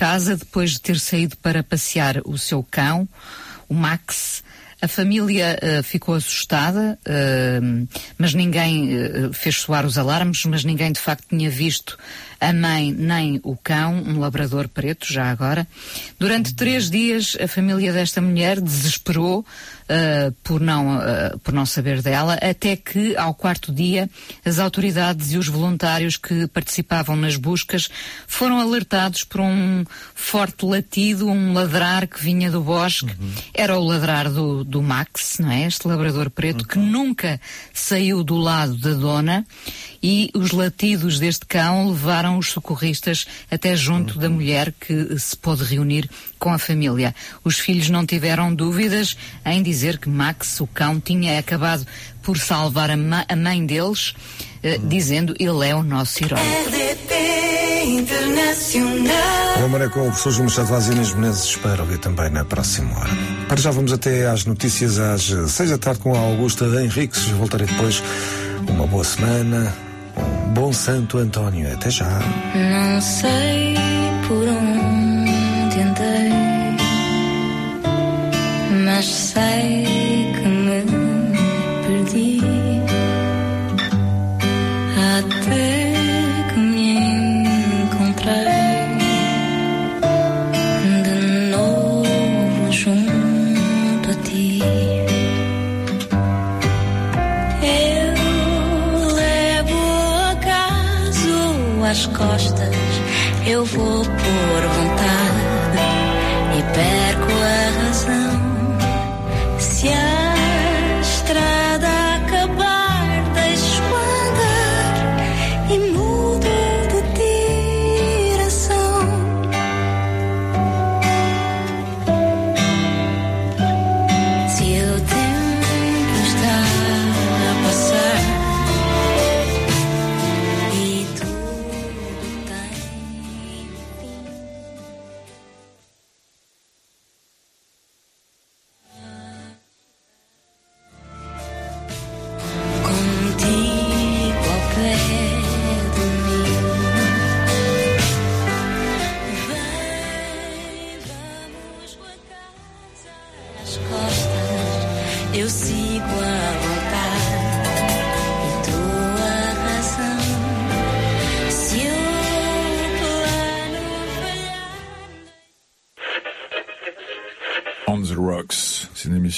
casa depois de ter saído para passear o seu cão, o Max. A família uh, ficou assustada, uh, mas ninguém uh, fez soar os alarmes, mas ninguém de facto tinha visto a mãe nem o cão, um labrador preto, já agora. Durante três dias, a família desta mulher desesperou uh, por, não, uh, por não saber dela, até que, ao quarto dia, as autoridades e os voluntários que participavam nas buscas foram alertados por um forte latido, um ladrar que vinha do bosque. Uhum. Era o ladrar do, do Max, não é? Este labrador preto uhum. que nunca saiu do lado da dona e os latidos deste cão levaram os socorristas até junto da mulher que se pôde reunir com a família. Os filhos não tiveram dúvidas em dizer que Max, o cão, tinha acabado por salvar a, ma a mãe deles, uh, dizendo ele é o nosso herói. Uma maneira com o professor João Machado Vaz e Inês Menezes para ouvir também na próxima hora. Para já vamos até às notícias às seis da tarde com a Augusta Henriques. Voltarei depois. Uma boa semana, bom Santo António. Até já. Não sei por onde andei, mas sei costas, eu vou por vontade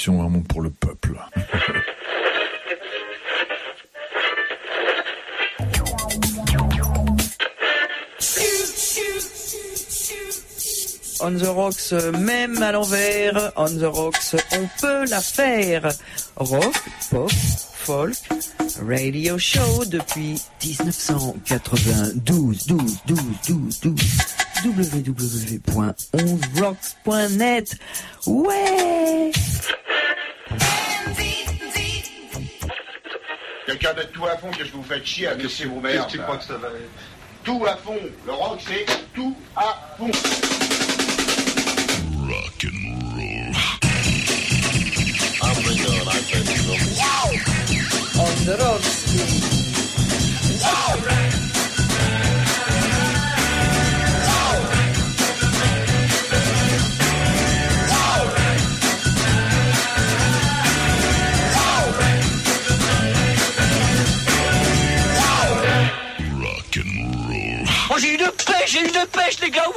une émission vraiment pour le peuple. On the Rocks, euh, même à l'envers, On the Rocks, on peut la faire. Rock, pop, folk, radio show depuis 1992, 12, 12, 12, 12 www.onrocks.net. Ouais! Quelqu'un d'être tout à fond, qu'est-ce que vous faites chier à laisser vos mères Qu'est-ce que tu crois que ça va être Tout à fond. Le rock, c'est tout à fond. Rock and roll. On the Rocks. Rock j'ai eu de pêche, les gars. Wouh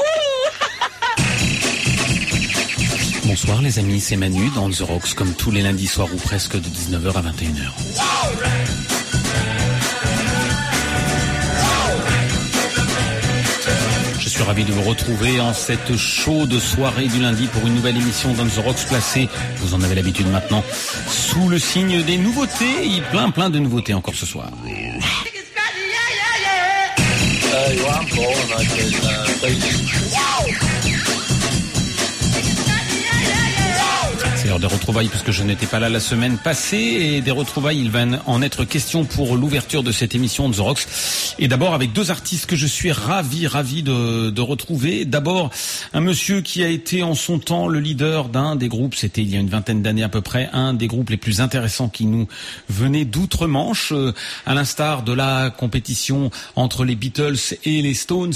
Bonsoir les amis, c'est Manu dans The Rocks comme tous les lundis soirs ou presque de 19h à 21h. Je suis ravi de vous retrouver en cette chaude soirée du lundi pour une nouvelle émission dans The Rocks placée, vous en avez l'habitude maintenant, sous le signe des nouveautés, plein plein de nouveautés encore ce soir. I'm going, I can uh, d'ailleurs des retrouvailles puisque je n'étais pas là la semaine passée et des retrouvailles, il va en être question pour l'ouverture de cette émission de The. Et d'abord avec deux artistes que je suis ravi, ravi de, retrouver. D'abord un monsieur qui a été en son temps le leader d'un des groupes, c'était il y a une vingtaine d'années à peu près, un des groupes les plus intéressants qui nous venait d'outre-Manche, euh, à l'instar de la compétition entre les Beatles et les Stones,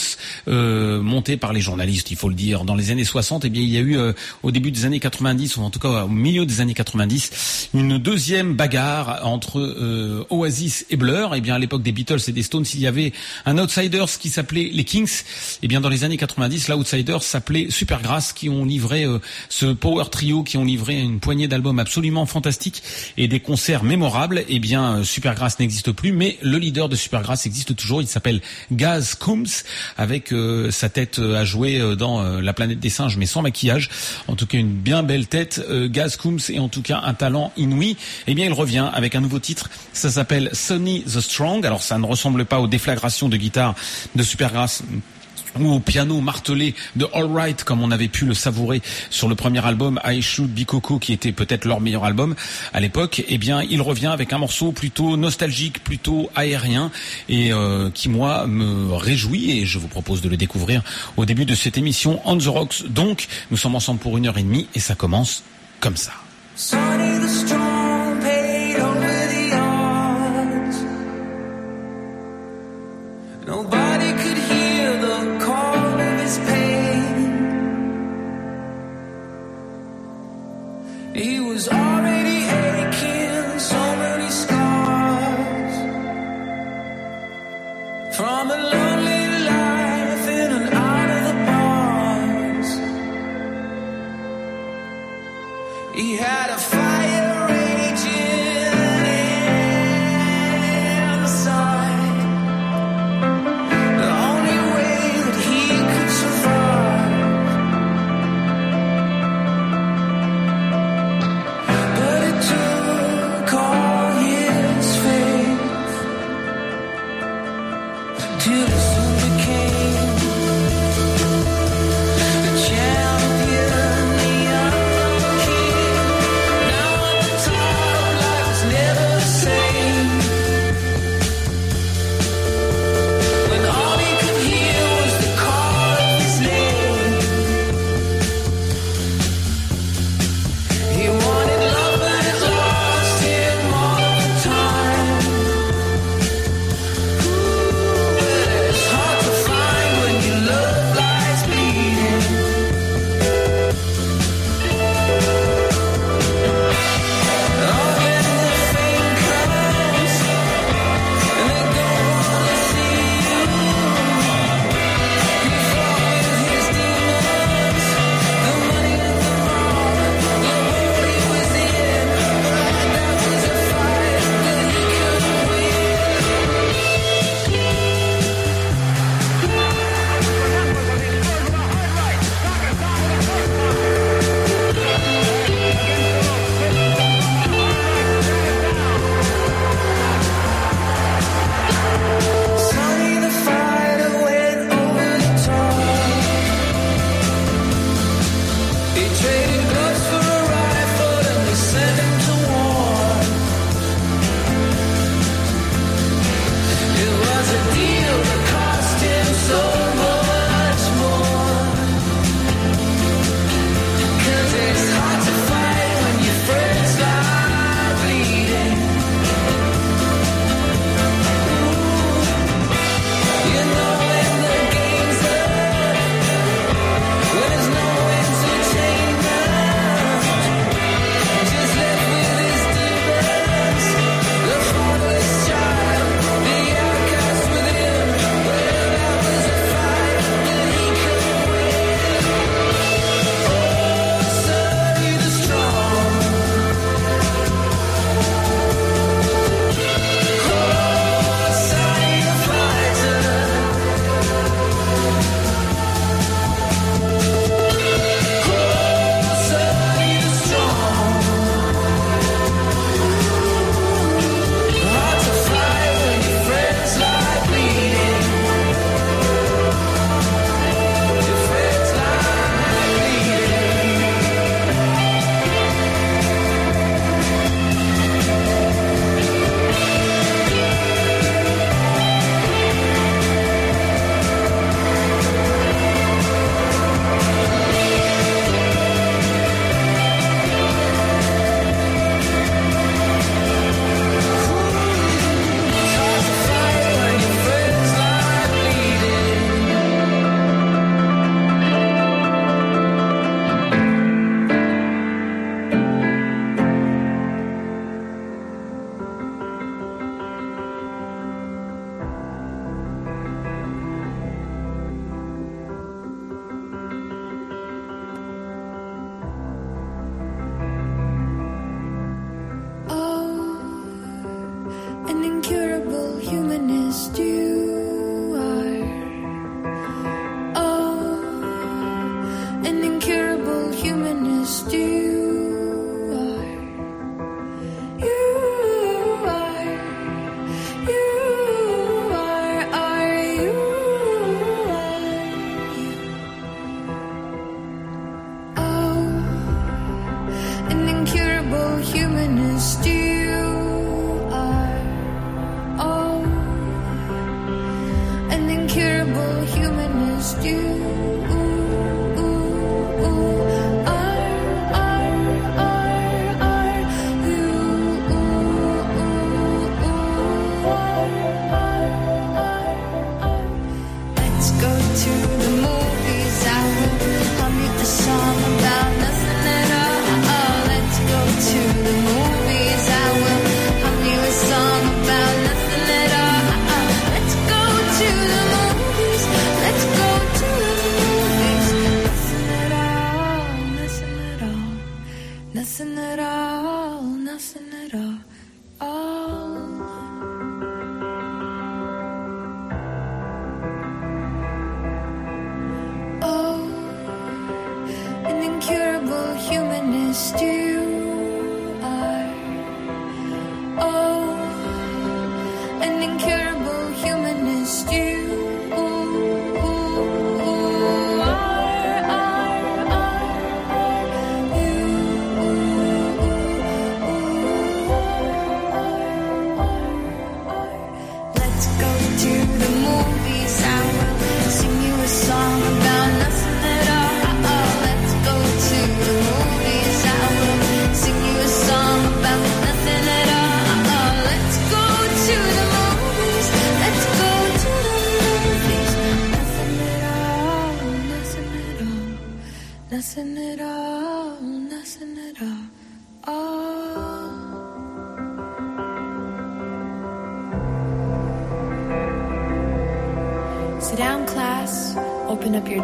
euh, montée par les journalistes, il faut le dire, dans les années 60. Eh bien, il y a eu euh, au début des années 90, ou en tout cas au milieu des années 90, une deuxième bagarre entre euh, Oasis et Blur. Eh bien, à l'époque des Beatles et des Stones, il y avait un Outsiders qui s'appelait les Kings. Eh bien, dans les années 90, l'Outsiders s'appelait Supergrass, qui ont livré euh, ce power trio, qui ont livré une poignée d'albums absolument fantastiques et des concerts mémorables. Eh bien, euh, Supergrass n'existe plus, mais le leader de Supergrass existe toujours. Il s'appelle Gaz Coombs, avec sa tête à jouer dans La planète des singes, mais sans maquillage. En tout cas, une bien belle tête. Gaz Coombs et en tout cas un talent inouï. Eh bien, il revient avec un nouveau titre. Ça s'appelle Sonny the Strong. Alors, ça ne ressemble pas aux déflagrations de guitare de Supergrass ou au piano martelé de All Right comme on avait pu le savourer sur le premier album I Should Be Coco qui était peut-être leur meilleur album à l'époque eh bien il revient avec un morceau plutôt nostalgique plutôt aérien et euh, qui moi me réjouit et je vous propose de le découvrir au début de cette émission On The Rocks donc nous sommes ensemble pour une heure et demie et ça commence comme ça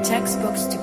textbooks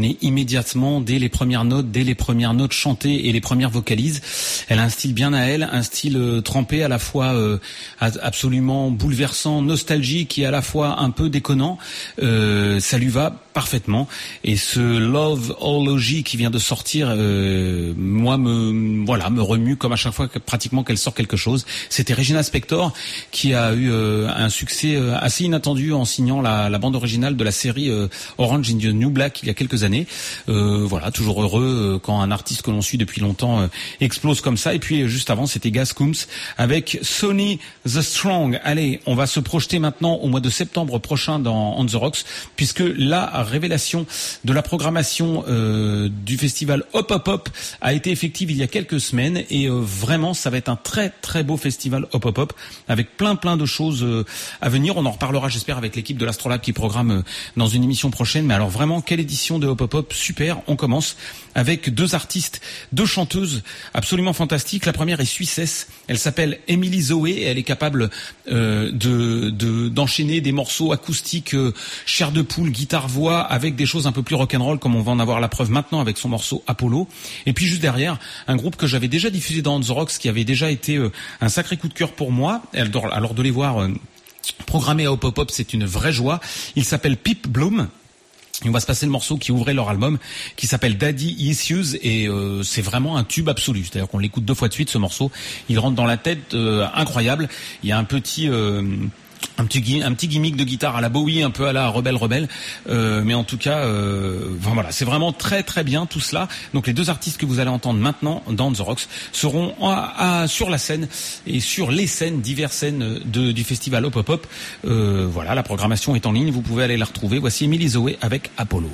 Anthony immédiatement dès les premières notes, dès les premières notes chantées et les premières vocalises. Elle a un style bien à elle, un style euh, trempé à la fois euh, absolument bouleversant, nostalgique et à la fois un peu déconnant. Euh, ça lui va parfaitement. Et ce Loveology qui vient de sortir, euh, moi me voilà me remue comme à chaque fois que, pratiquement qu'elle sort quelque chose. C'était Regina Spector qui a eu un succès assez inattendu en signant la, la bande originale de la série Orange in the New Black il y a quelques années. Euh, voilà, toujours heureux euh, quand un artiste que l'on suit depuis longtemps euh, explose comme ça. Et puis juste avant, c'était Gas Coombs avec Sony The Strong. Allez, on va se projeter maintenant au mois de septembre prochain dans On the Rocks, puisque la révélation de la programmation du festival Hop Hop Hop a été effective il y a quelques semaines et vraiment ça va être un très très beau festival Hop Hop Hop avec plein plein de choses à venir. On en reparlera j'espère avec l'équipe de l'Astrolabe qui programme dans une émission prochaine. Mais alors vraiment quelle édition de Hop Hop Hop? Super. On commence avec deux artistes, deux chanteuses absolument fantastiques. La première est suissesse. Elle s'appelle Emily Zoé et elle est capable euh, de de- d'enchaîner des morceaux acoustiques, euh, chair de poule, guitare voix, avec des choses un peu plus rock'n'roll comme on va en avoir la preuve maintenant avec son morceau Apollo. Et puis juste derrière, un groupe que j'avais déjà diffusé dans The Rocks qui avait déjà été euh, un sacré coup de cœur pour moi. Alors, de les voir. euh, Programmé à Hop Hop Hop, c'est une vraie joie. Il s'appelle Pip Bloom. On va se passer le morceau qui ouvrait leur album, qui s'appelle Daddy Issues, et euh, c'est vraiment un tube absolu. C'est-à-dire qu'on l'écoute deux fois de suite, ce morceau. Il rentre dans la tête, euh, incroyable. Il y a un petit... euh, un petit, gimmick de guitare à la Bowie, un peu à la Rebelle Rebelle, Euh, mais en tout cas, euh, voilà, c'est vraiment très très bien tout cela. Donc les deux artistes que vous allez entendre maintenant dans The Rocks seront sur la scène et sur les scènes, diverses scènes du festival Hop Hop Hop. Euh, voilà, la programmation est en ligne, vous pouvez aller la retrouver. Voici Emily Zoé avec Apollo.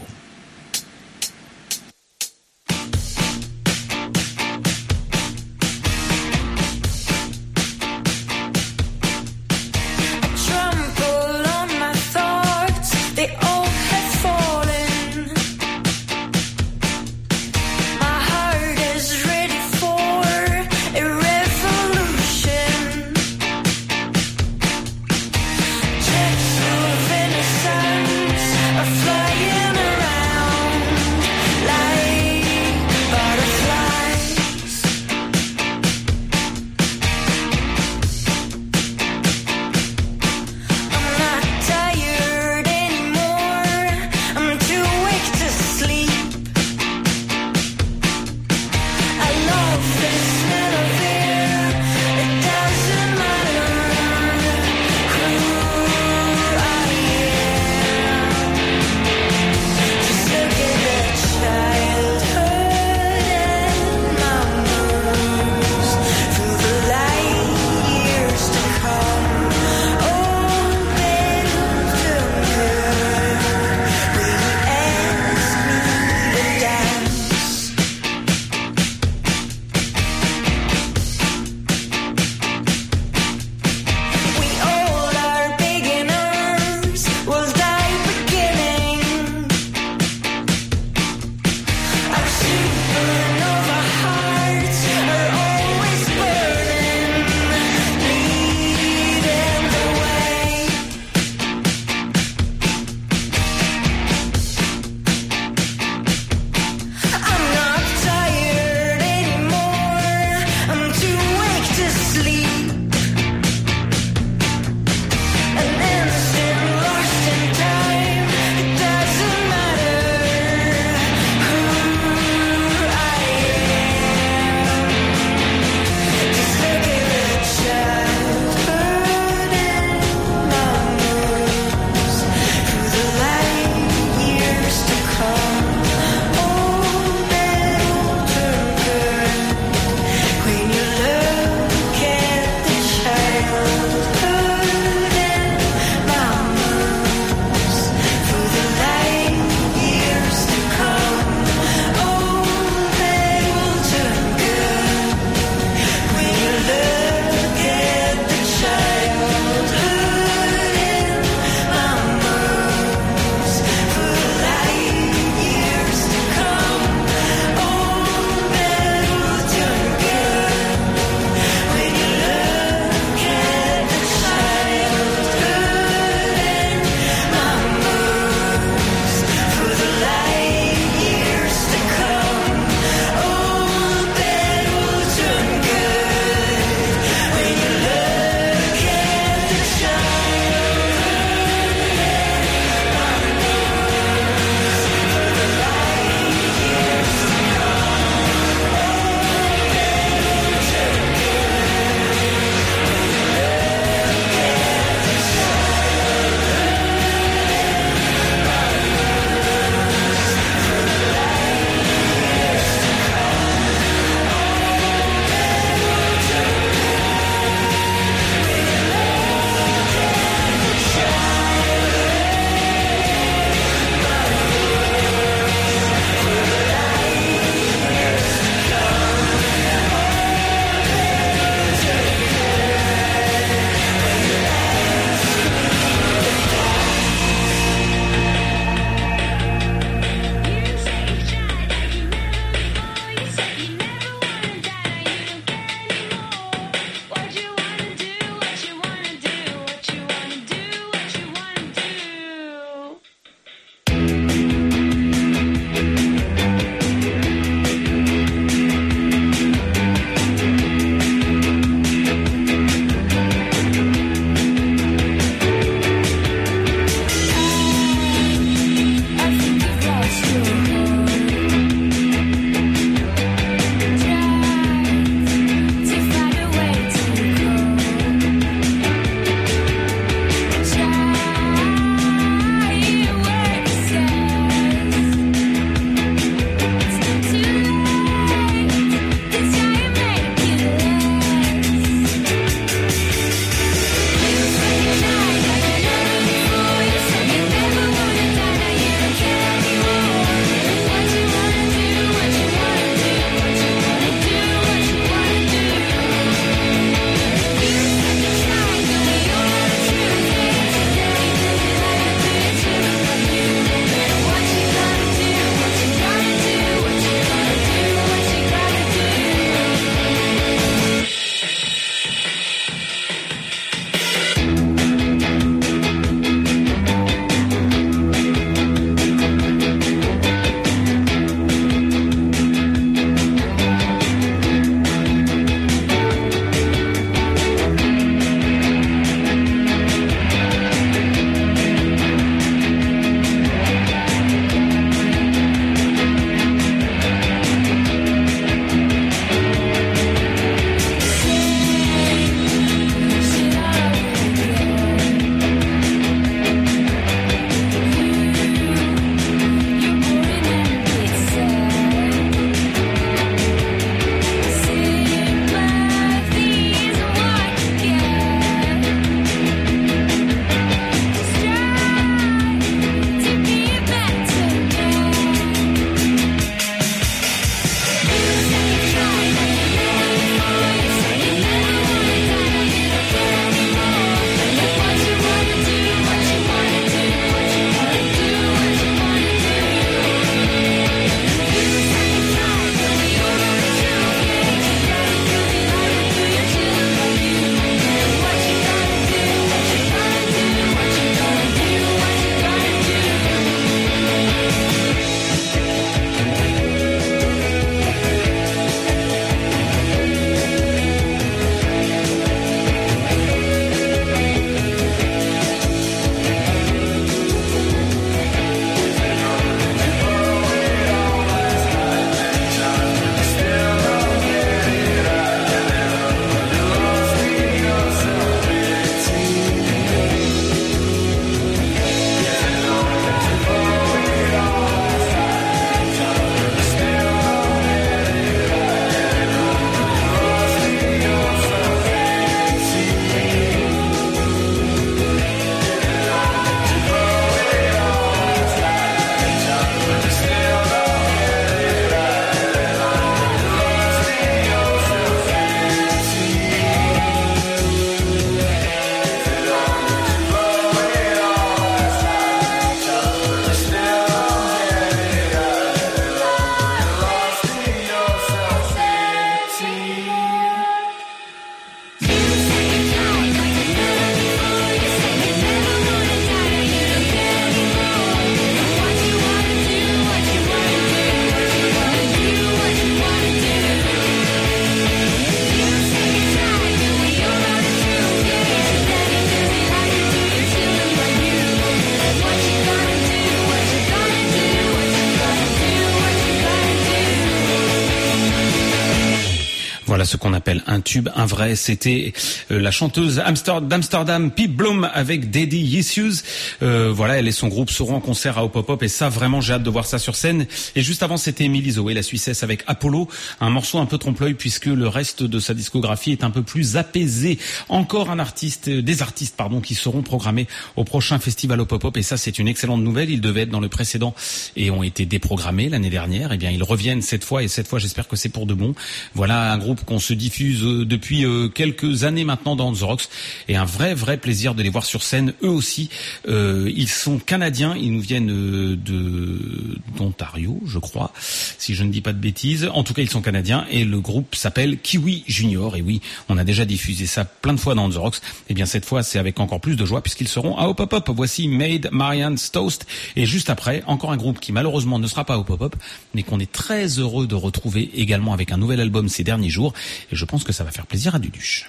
Tube, un vrai. C'était euh, la chanteuse Amster- d'Amsterdam, Pip Blom, avec Daddy Issues. Euh, voilà, elle et son groupe seront en concert à Hop Hop et ça, vraiment, j'ai hâte de voir ça sur scène. Et juste avant, c'était Emily Zoé, la Suissesse, avec Apollo, un morceau un peu trompe-l'œil puisque le reste de sa discographie est un peu plus apaisé. Encore un artiste, euh, des artistes, pardon, qui seront programmés au prochain festival Hop Hop et ça, c'est une excellente nouvelle. Ils devaient être dans le précédent et ont été déprogrammés l'année dernière. Eh bien, ils reviennent cette fois et cette fois, j'espère que c'est pour de bon. Voilà un groupe qu'on se diffuse depuis euh, quelques années maintenant dans The Rocks. Et un vrai, vrai plaisir de les voir sur scène, eux aussi. Euh, ils sont canadiens, ils nous viennent euh, de d'Ontario, je crois, si je ne dis pas de bêtises. En tout cas, ils sont canadiens et le groupe s'appelle Kiwi Junior. Et oui, on a déjà diffusé ça plein de fois dans The Rocks. Et bien cette fois, c'est avec encore plus de joie puisqu'ils seront à Hop Hop. Voici Made Marianne's Toast. Et juste après, encore un groupe qui malheureusement ne sera pas au Hop Hop, mais qu'on est très heureux de retrouver également avec un nouvel album ces derniers jours. Et je pense que ça va faire plaisir à Duduche.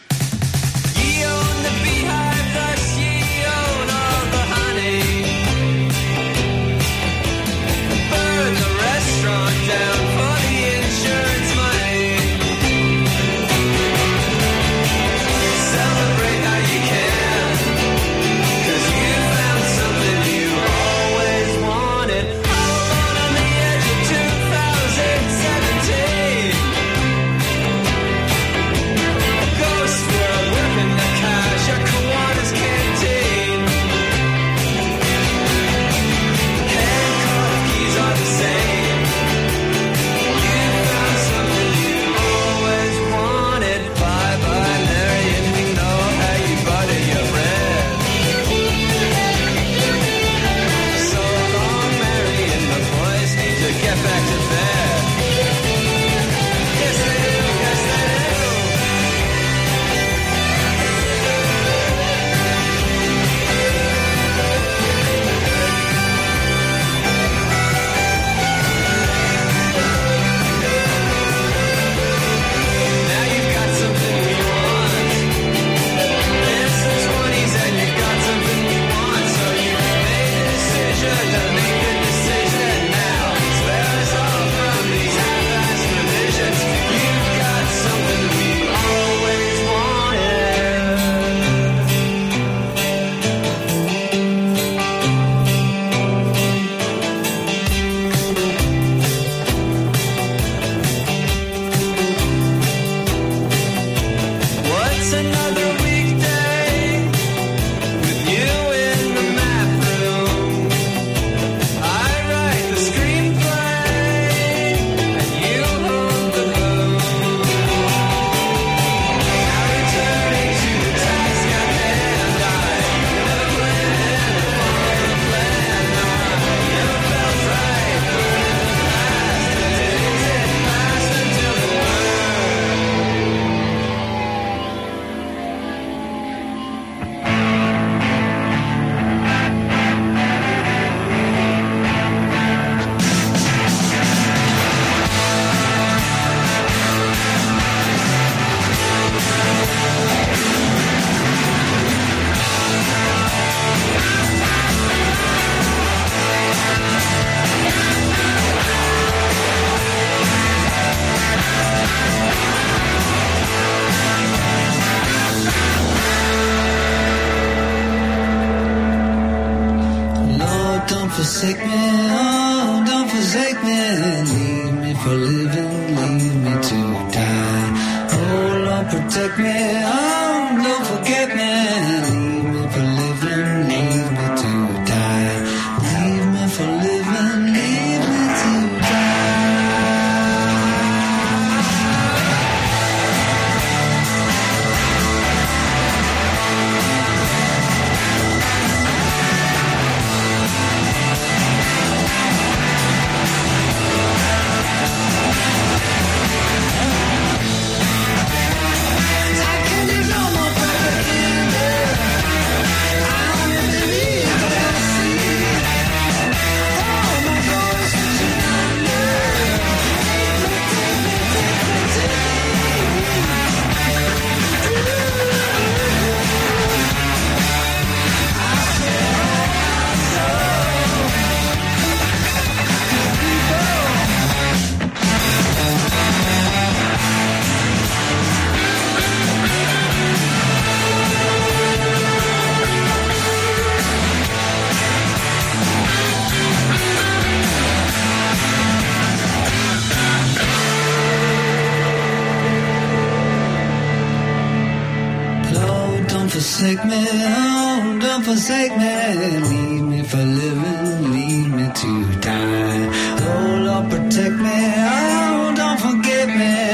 Forsake me, oh, don't forsake me. Leave me for living, leave me to die. Oh, Lord, protect me, oh, don't forget me.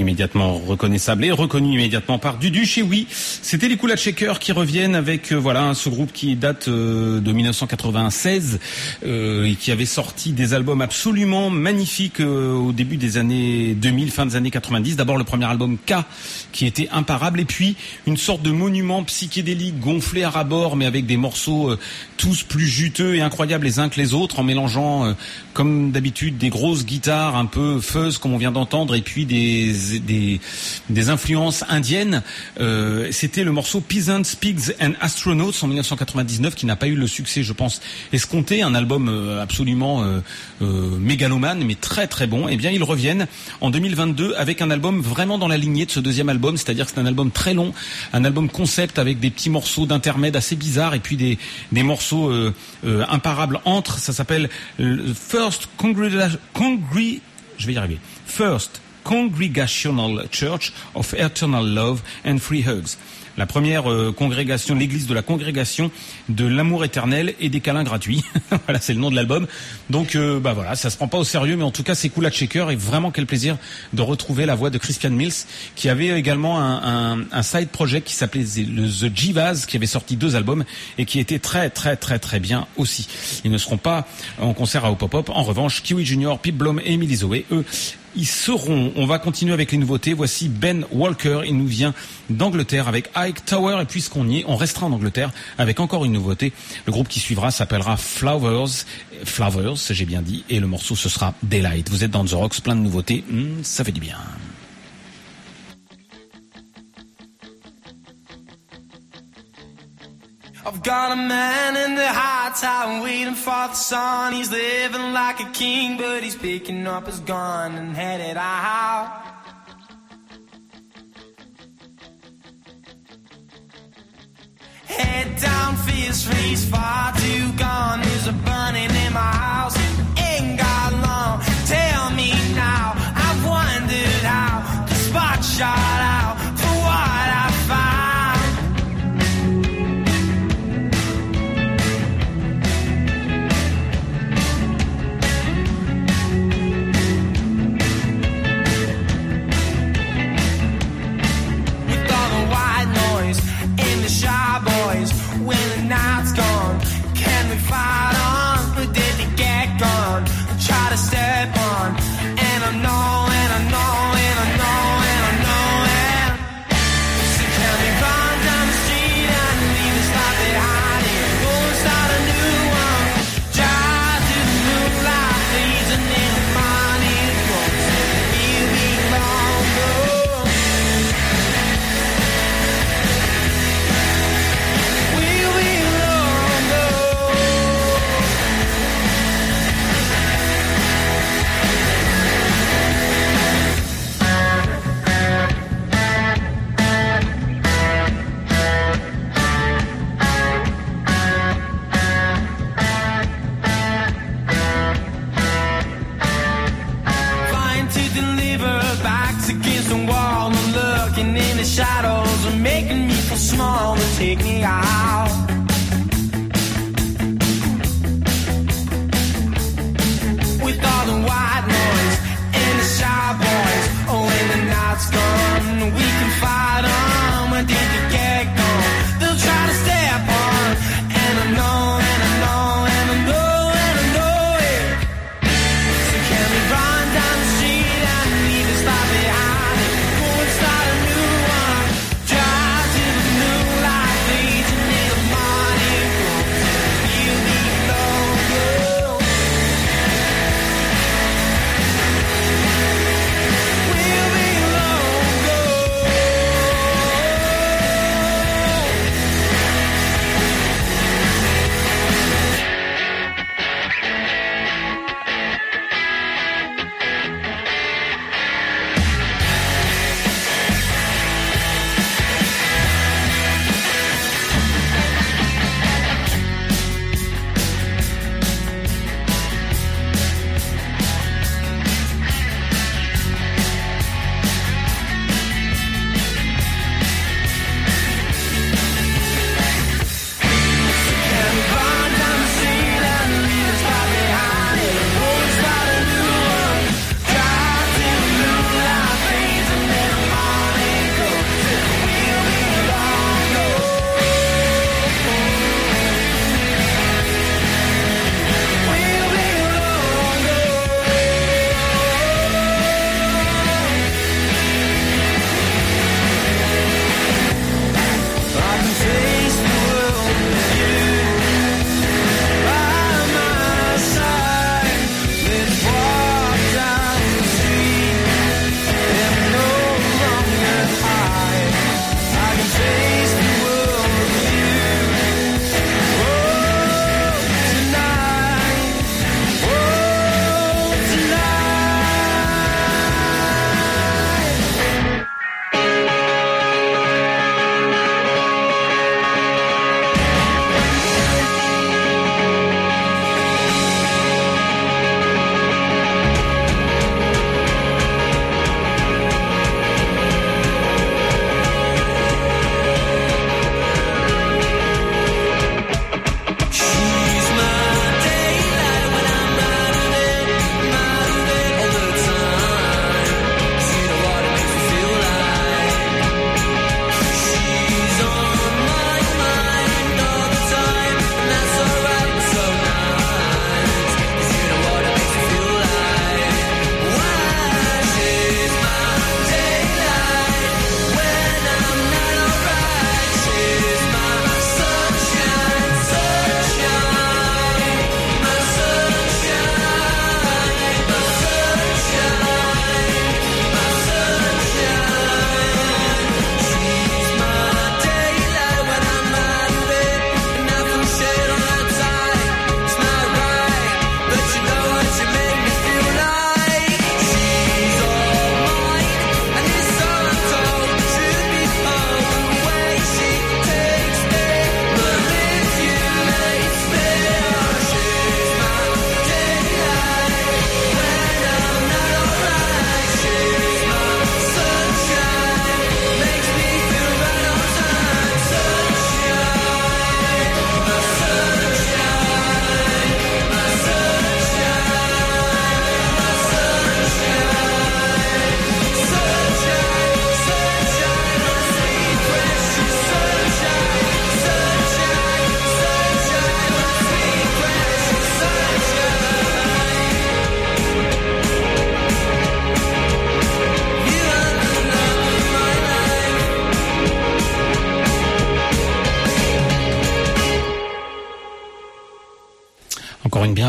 Immédiatement reconnaissable et reconnu immédiatement par Duduche. Et oui, c'était les Kula Shaker qui reviennent avec euh, voilà ce groupe qui date euh, de 1996 euh, et qui avait sorti des albums absolument magnifiques au début des années 2000, fin des années 90. D'abord le premier album K qui était imparable et puis une sorte de monument psychédélique gonflé à rabord mais avec des morceaux tous plus juteux et incroyables les uns que les autres en mélangeant comme d'habitude des grosses guitares un peu fuzz comme on vient d'entendre et puis des, des, influences indiennes. Euh, C'était le morceau Peasants, Pigs and Astronauts en 1999 qui n'a pas eu le succès, je pense, escompté. Un album euh, absolument euh, euh, mégalomane mais très très bon. Eh bien, ils reviennent en 2022 avec un album vraiment dans la lignée de ce deuxième album, c'est-à-dire que c'est un album très long, un album concept avec des petits morceaux d'intermède assez bizarres et puis des, des morceaux euh, imparables entre. Ça s'appelle First Congrega- Congre- je vais y arriver. First Congregational Church of Eternal Love and Free Hugs. La première euh, congrégation, l'église de la congrégation de l'amour éternel et des câlins gratuits. voilà, c'est le nom de l'album. Donc, euh, bah voilà, ça se prend pas au sérieux, mais en tout cas, c'est cool à checker et vraiment quel plaisir de retrouver la voix de Christian Mills, qui avait également un, un, un side project qui s'appelait le The Jivas, qui avait sorti deux albums et qui était très très très très bien aussi. Ils ne seront pas en concert à Hop Hop. En revanche, Kiwi Junior, Pip Blom et Emily Zoé, eux, ils seront. On va continuer avec les nouveautés. Voici Ben Walker. Il nous vient d'Angleterre avec Ike Tower. Et puisqu'on y est, on restera en Angleterre avec encore une nouveauté. Le groupe qui suivra s'appellera Flowers. Flowers, j'ai bien dit. Et le morceau, ce sera Daylight. Vous êtes dans The Rocks, plein de nouveautés. Hmm, ça fait du bien. I've got a man in the high tower waiting for the sun. He's living like a king, but he's picking up his gun and headed out. Head down, fierce race, far too gone. There's a burning in my house. Ain't got long. Tell me now. I've wondered how the spot shot out for what I found. The shy boys. When the night's gone, can we fight on? Take me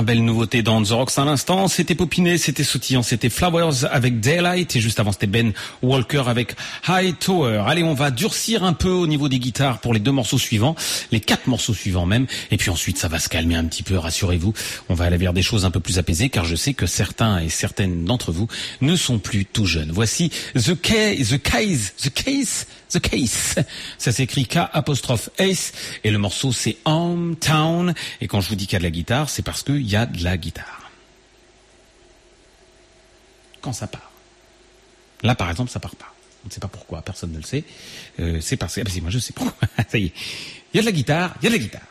belle nouveauté dans The Rocks à l'instant. C'était Popiné, c'était Sautillant, c'était Flowers avec Daylight et juste avant c'était Ben Walker avec High Tower. Allez, on va durcir un peu au niveau des guitares pour les deux morceaux suivants, les quatre morceaux suivants même. Et puis ensuite, ça va se calmer un petit peu, rassurez-vous. On va aller vers des choses un peu plus apaisées car je sais que certains et certaines d'entre vous ne sont plus tout jeunes. Voici The Case, The Case, The Case, The Case. Ça s'écrit K apostrophe Ace et le morceau c'est Hometown. Et quand je vous dis qu'il y a de la guitare, c'est parce qu'il y a de la guitare. Quand ça part. Là, par exemple, ça part pas. On ne sait pas pourquoi, personne ne le sait. Euh, c'est parce que, ah, bah, si, moi je sais pourquoi. ça y est. Il y a de la guitare, il y a de la guitare.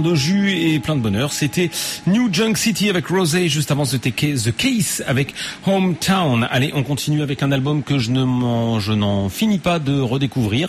De jus et plein de bonheur. C'était New Junk City avec Rosé, juste avant The Case, avec Hometown. Allez, on continue avec un album que je n'en finis pas de redécouvrir.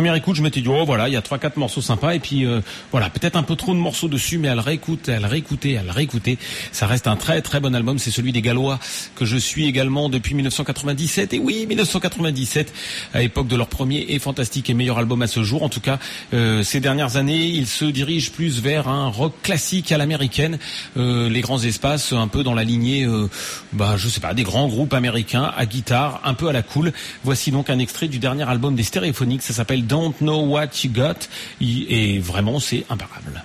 Première écoute, je m'étais dit, oh voilà, il y a trois, quatre morceaux sympas, et puis euh, voilà, peut-être un peu trop de morceaux dessus, mais à le réécouter, à le réécouter, ça reste un très très bon album. C'est celui des Gallois que je suis également depuis 1997. Et oui, 1997, à l'époque de leur premier et fantastique et meilleur album à ce jour. En tout cas, euh, ces dernières années, ils se dirigent plus vers un rock classique à l'américaine. Euh, les grands espaces, un peu dans la lignée, euh, bah, je sais pas, des grands groupes américains à guitare, un peu à la cool. Voici donc un extrait du dernier album des Stéréophoniques. Ça s'appelle Don't Know What You Got. Et vraiment, c'est imparable.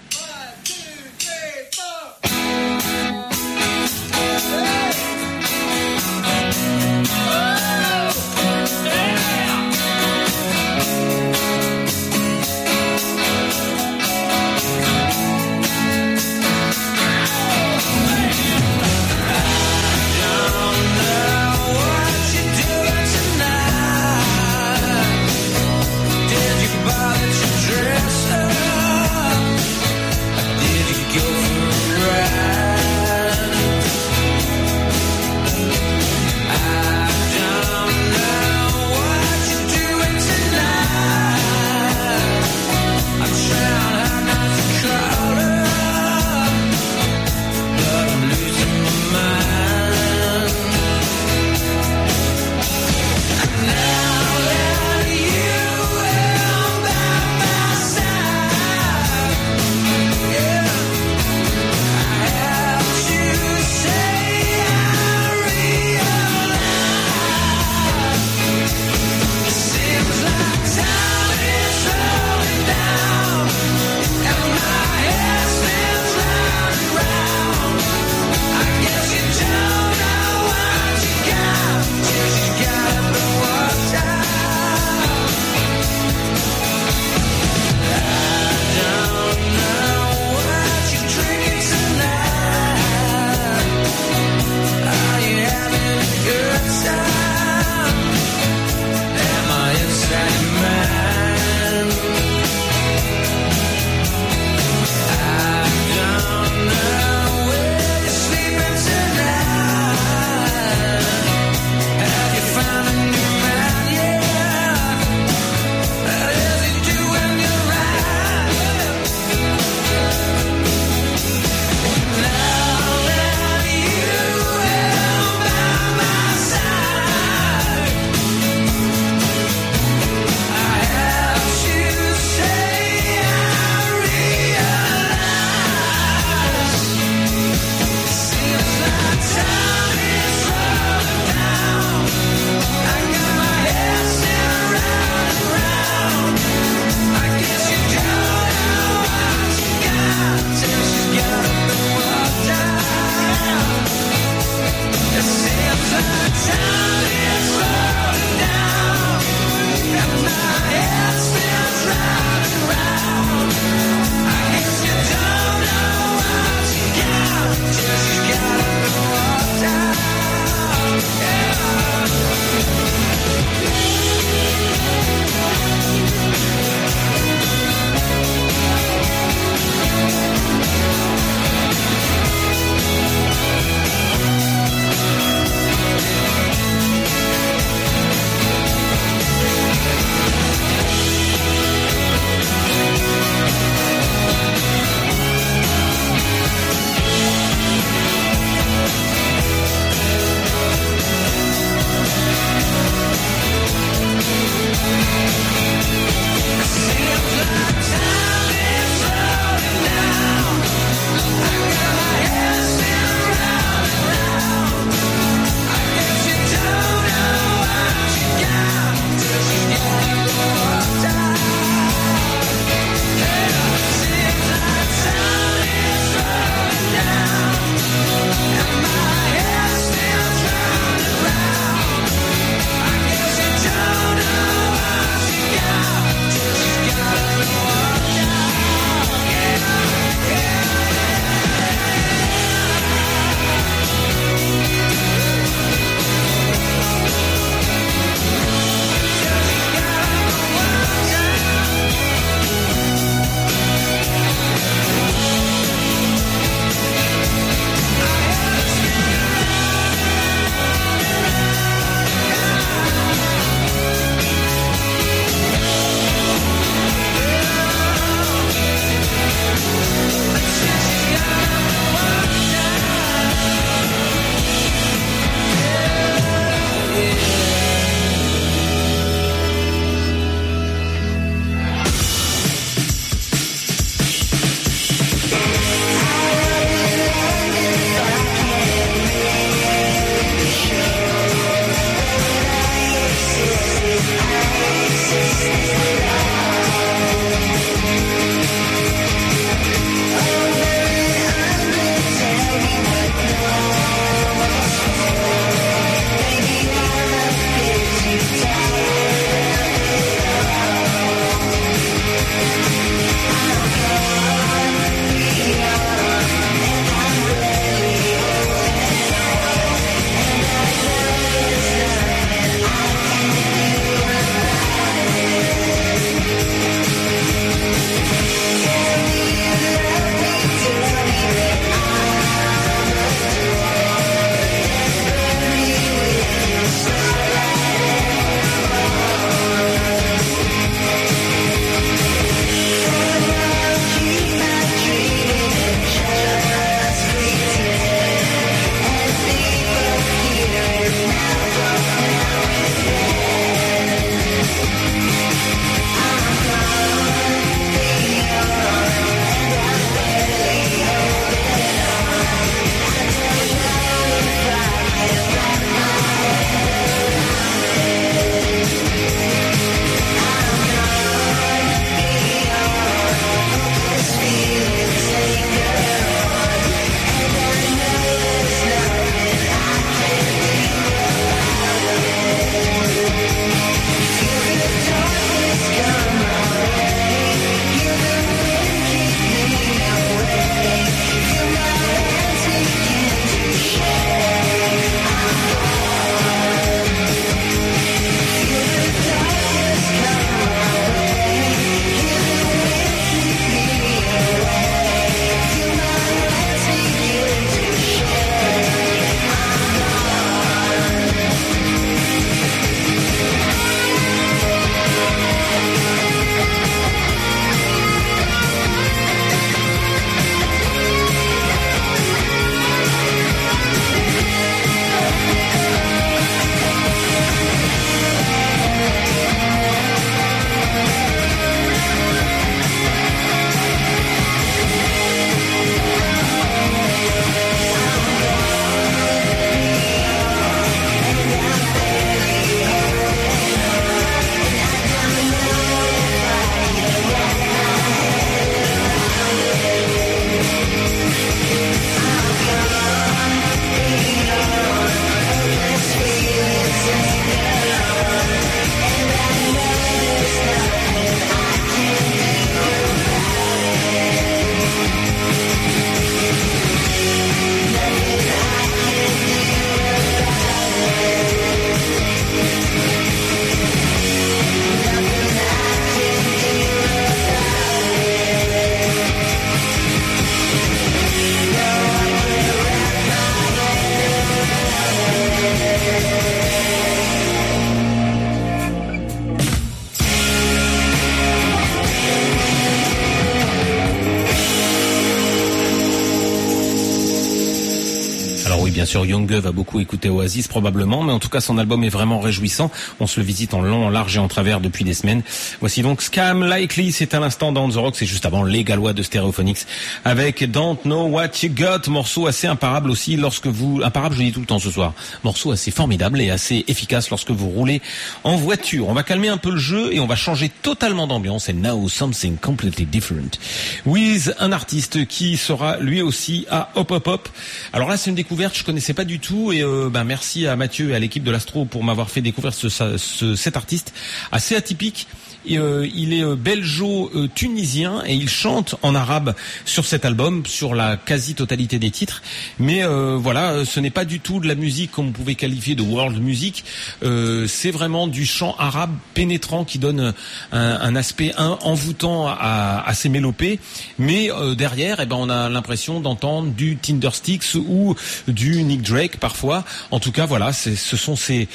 apoyo. Young va beaucoup écouter Oasis probablement, mais en tout cas, son album est vraiment réjouissant. On se le visite en long, en large et en travers depuis des semaines. Voici donc Scam Likely, c'est à l'instant dans The Rock, c'est juste avant les Gallois de Stereophonics avec Don't Know What You Got, morceau assez imparable aussi lorsque vous, imparable je dis tout le temps ce soir, morceau assez formidable et assez efficace lorsque vous roulez en voiture. On va calmer un peu le jeu et on va changer totalement d'ambiance et now something completely different with un artiste qui sera lui aussi à Hop Hop Hop. Alors là c'est une découverte, je connaissais pas du tout et euh, ben, merci à Mathieu et à l'équipe de l'Astro pour m'avoir fait découvrir ce, ce- cet artiste assez atypique. Et, euh, il est euh, belgeo-tunisien et il chante en arabe sur cet album, sur la quasi-totalité des titres. Mais voilà, ce n'est pas du tout de la musique comme on pouvait qualifier de world music. C'est vraiment du chant arabe pénétrant qui donne un, aspect envoûtant à, à ces mélopées. Mais derrière, eh ben, on a l'impression d'entendre du Tindersticks ou du Nick Drake parfois. En tout cas, voilà, ce sont ces,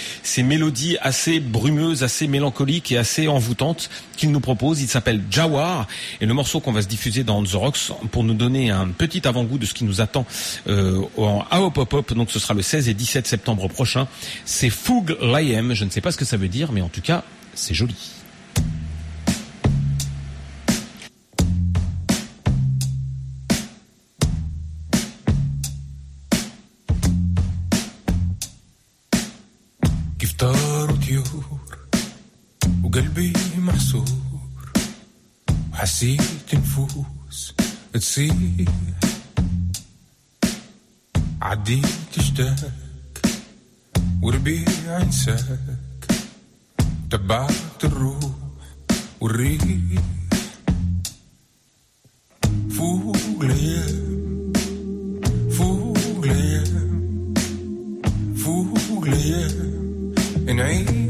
mélodies assez brumeuses, assez mélancoliques et assez envoûtantes qu'il nous propose. Il s'appelle Jawar et le morceau qu'on va se diffuser dans The Rocks pour nous donner un petit avant-goût de ce qui nous attend euh, en à Hop Hop Hop. Donc ce sera le 16 et 17 septembre prochain. C'est Foug Layem. Je ne sais pas ce que ça veut dire, mais en tout cas, c'est joli. وقلبي محصور وحسيت نفوس تصيح عديت اشتاق وربيع انساك. تبعت الروح والريح. فوق الأيام فوق الأيام فوق الأيام نعيش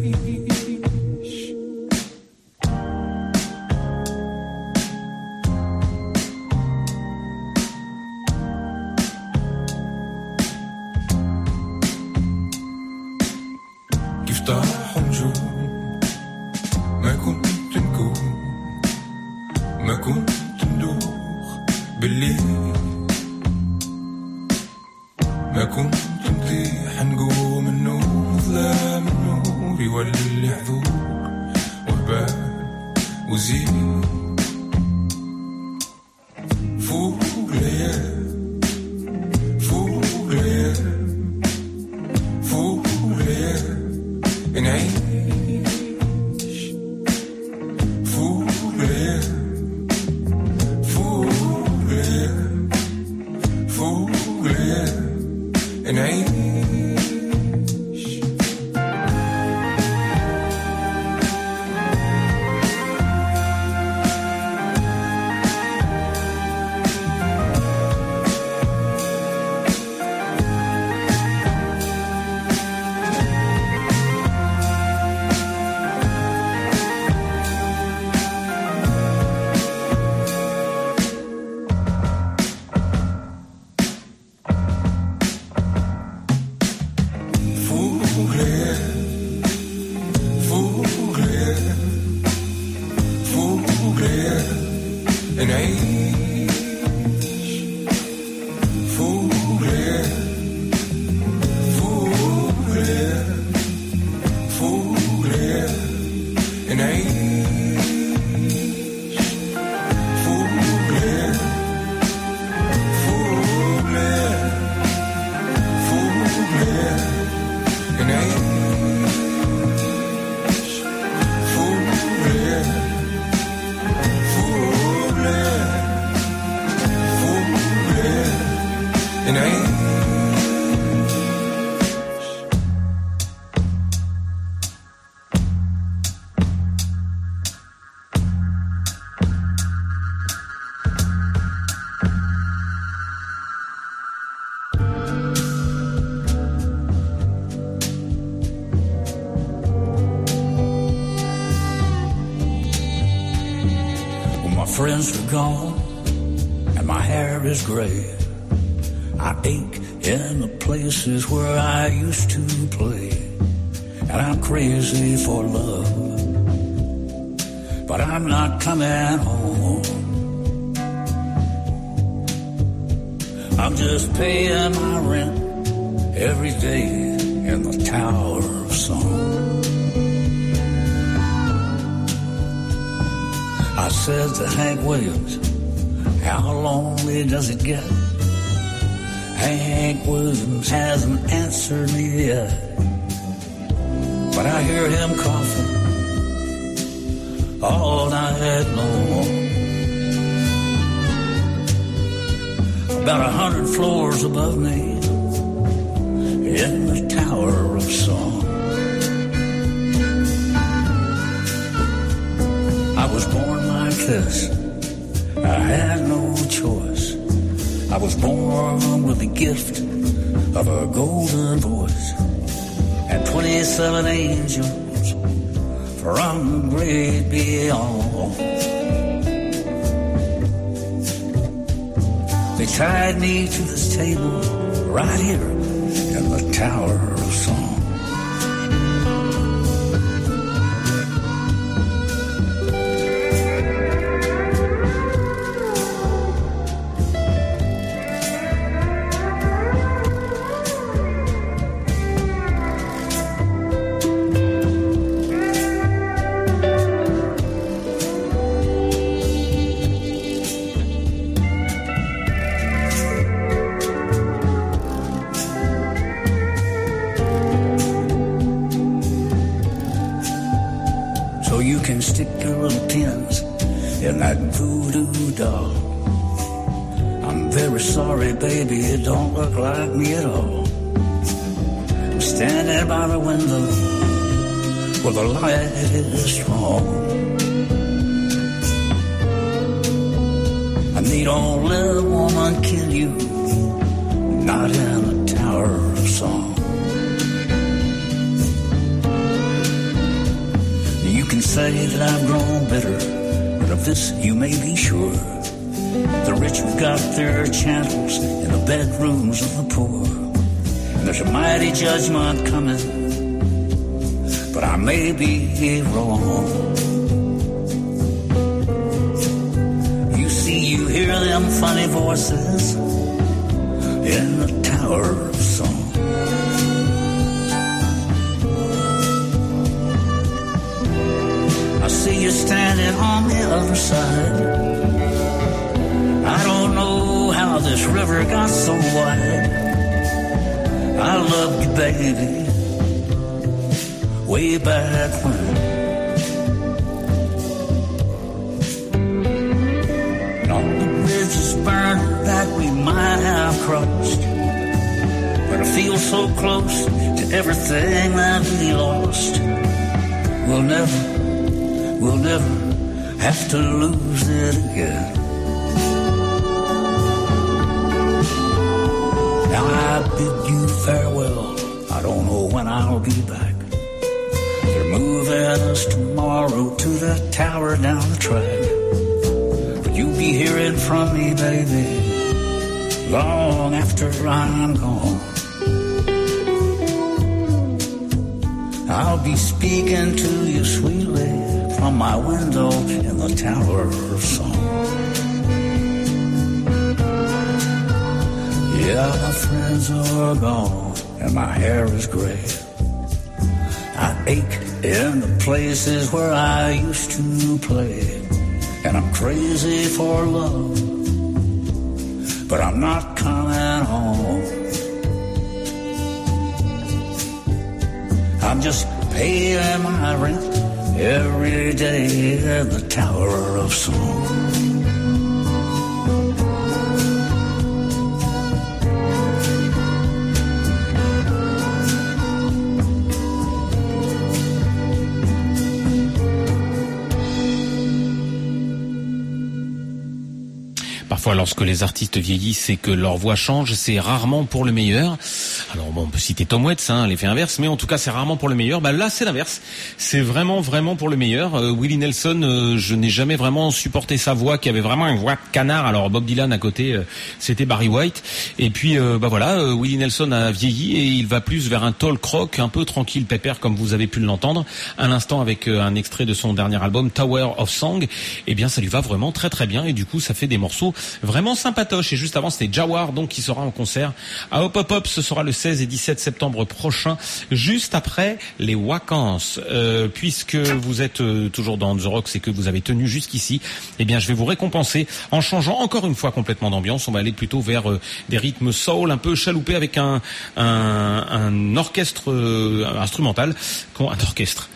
in the places where I used to play. And I'm crazy for love, but I'm not coming home. I'm just paying my rent every day in the Tower of Song. Parfois, lorsque les artistes vieillissent et que leur voix change, c'est rarement pour le meilleur. Alors bon, on peut citer Tom Waits, hein, l'effet inverse, mais en tout cas, c'est rarement pour le meilleur. Bah là, c'est l'inverse. C'est vraiment, vraiment pour le meilleur. Euh, Willie Nelson, euh, je n'ai jamais vraiment supporté sa voix, qui avait vraiment une voix de canard. Alors Bob Dylan à côté, euh, c'était Barry White. Et puis, euh, bah voilà, euh, Willie Nelson a vieilli et il va plus vers un talk rock, un peu tranquille, pépère, comme vous avez pu l'entendre à l'instant avec euh, un extrait de son dernier album Tower of Song. Eh bien, ça lui va vraiment très très bien et du coup, ça fait des morceaux vraiment sympatoche. Et juste avant, c'était Jawar, donc, qui sera en concert à Hop Hop Hop. Ce sera le 16 et 17 septembre prochain, juste après les vacances. Euh, puisque vous êtes euh, toujours dans The Rocks et que vous avez tenu jusqu'ici, eh bien, je vais vous récompenser en changeant encore une fois complètement d'ambiance. On va aller plutôt vers euh, des rythmes soul, un peu chaloupés avec un, orchestre instrumental, un orchestre.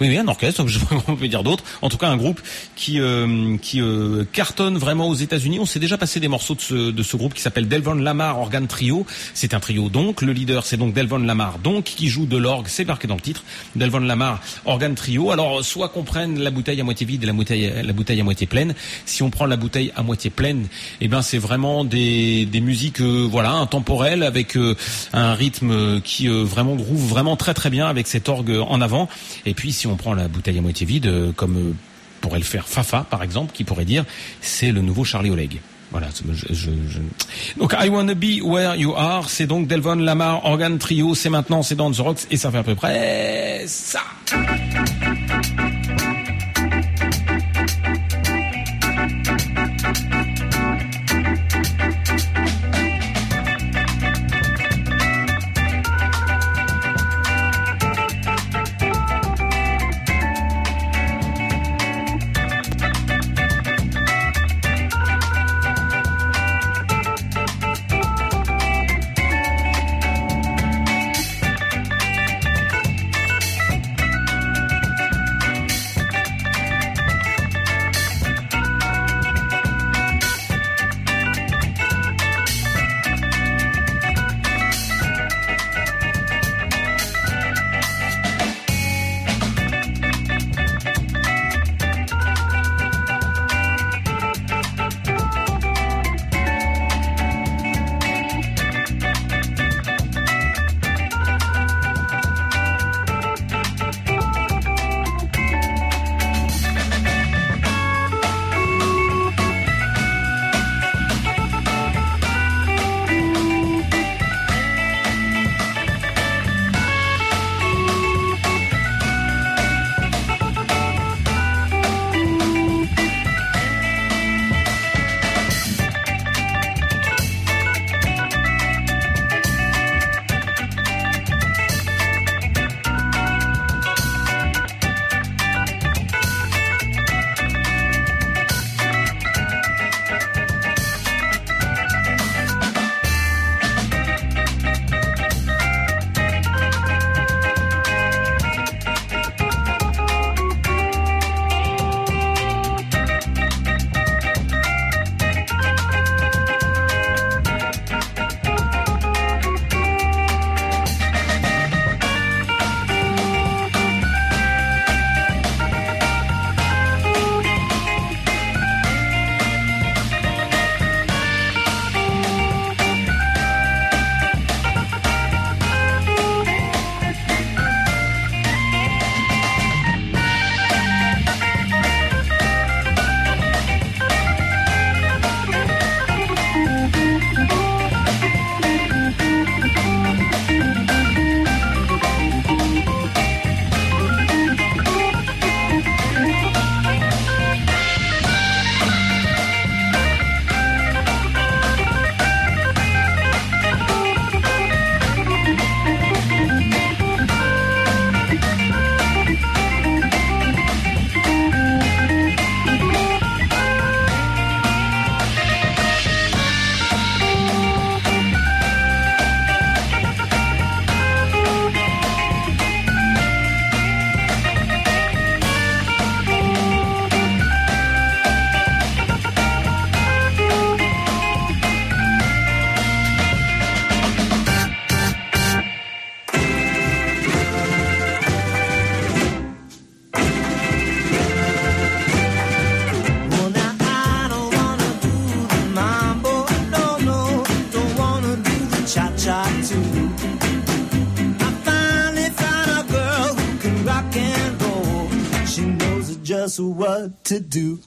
Oui, oui, un orchestre, je comment on peut dire d'autres. En tout cas, un groupe qui euh, qui euh, cartonne vraiment aux États-Unis. On s'est déjà passé des morceaux de ce, de ce groupe qui s'appelle Delvon Lamar Organ Trio. C'est un trio donc. Le leader, c'est donc Delvon Lamar, donc qui joue de l'orgue. C'est marqué dans le titre. Delvon Lamar Organ Trio. Alors, soit qu'on prenne la bouteille à moitié vide et la bouteille la bouteille à moitié pleine. Si on prend la bouteille à moitié pleine, eh ben c'est vraiment des des musiques euh, voilà intemporelles avec euh, un rythme qui vraiment groove vraiment très très bien avec cet orgue en avant. Et puis si prend la bouteille à moitié vide, euh, comme euh, pourrait le faire Fafa par exemple, qui pourrait dire c'est le nouveau Charlie Oleg. Voilà, je- donc I Wanna Be Where You Are, c'est donc Delvon Lamar Organ Trio, c'est maintenant, c'est dans The Rocks et ça fait à peu près ça. To do.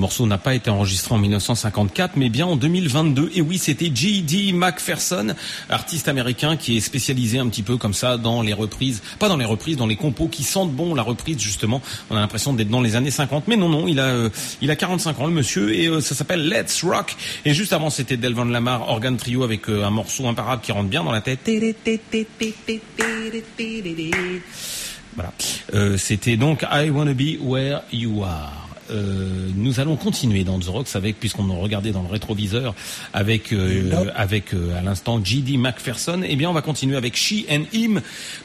Morceau n'a pas été enregistré en 1954, mais bien en 2022. Et oui, c'était G.D. McPherson, artiste américain qui est spécialisé un petit peu comme ça dans les reprises, pas dans les reprises, dans les compos qui sentent bon la reprise justement. On a l'impression d'être dans les années 50, mais non, non, il a, euh, il a 45 ans le monsieur et euh, ça s'appelle Let's Rock. Et juste avant, c'était Delvan Lamar, organ trio avec euh, un morceau imparable qui rentre bien dans la tête. Voilà. C'était donc I Wanna Be Where You Are. Euh, nous allons continuer dans The Rocks avec, puisqu'on a regardé dans le rétroviseur avec, euh, avec euh, à l'instant G.D. McPherson, eh bien on va continuer avec She and Him,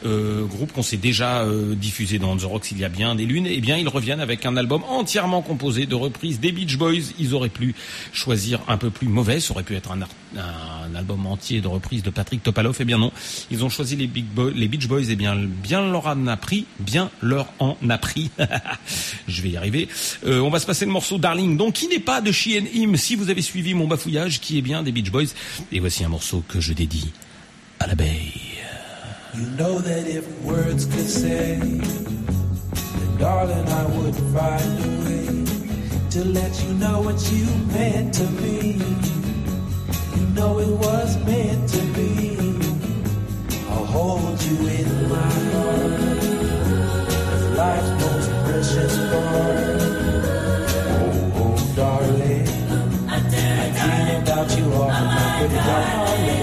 euh, groupe qu'on s'est déjà euh, diffusé dans The Rocks il y a bien des lunes. Eh bien ils reviennent avec un album entièrement composé de reprises des Beach Boys. Ils auraient pu choisir un peu plus mauvais, ça aurait pu être un, art- un album entier de reprises de Patrick Topalov. Eh bien non, ils ont choisi les, Big les Beach Boys. Eh bien bien leur en a pris, bien leur en a pris. Je vais y arriver. Euh, on va se passer le morceau Darling, donc qui n'est pas de She and Him, si vous avez suivi mon bafouillage, qui est bien des Beach Boys. Et voici un morceau que je dédie à l'abeille. You know that if words could say, darling, I would find a way to let you know what you meant to me. It was meant to be. I'll hold you in my life's most precious part. Oh, oh, darling, I dream about you often, oh, my pretty darling.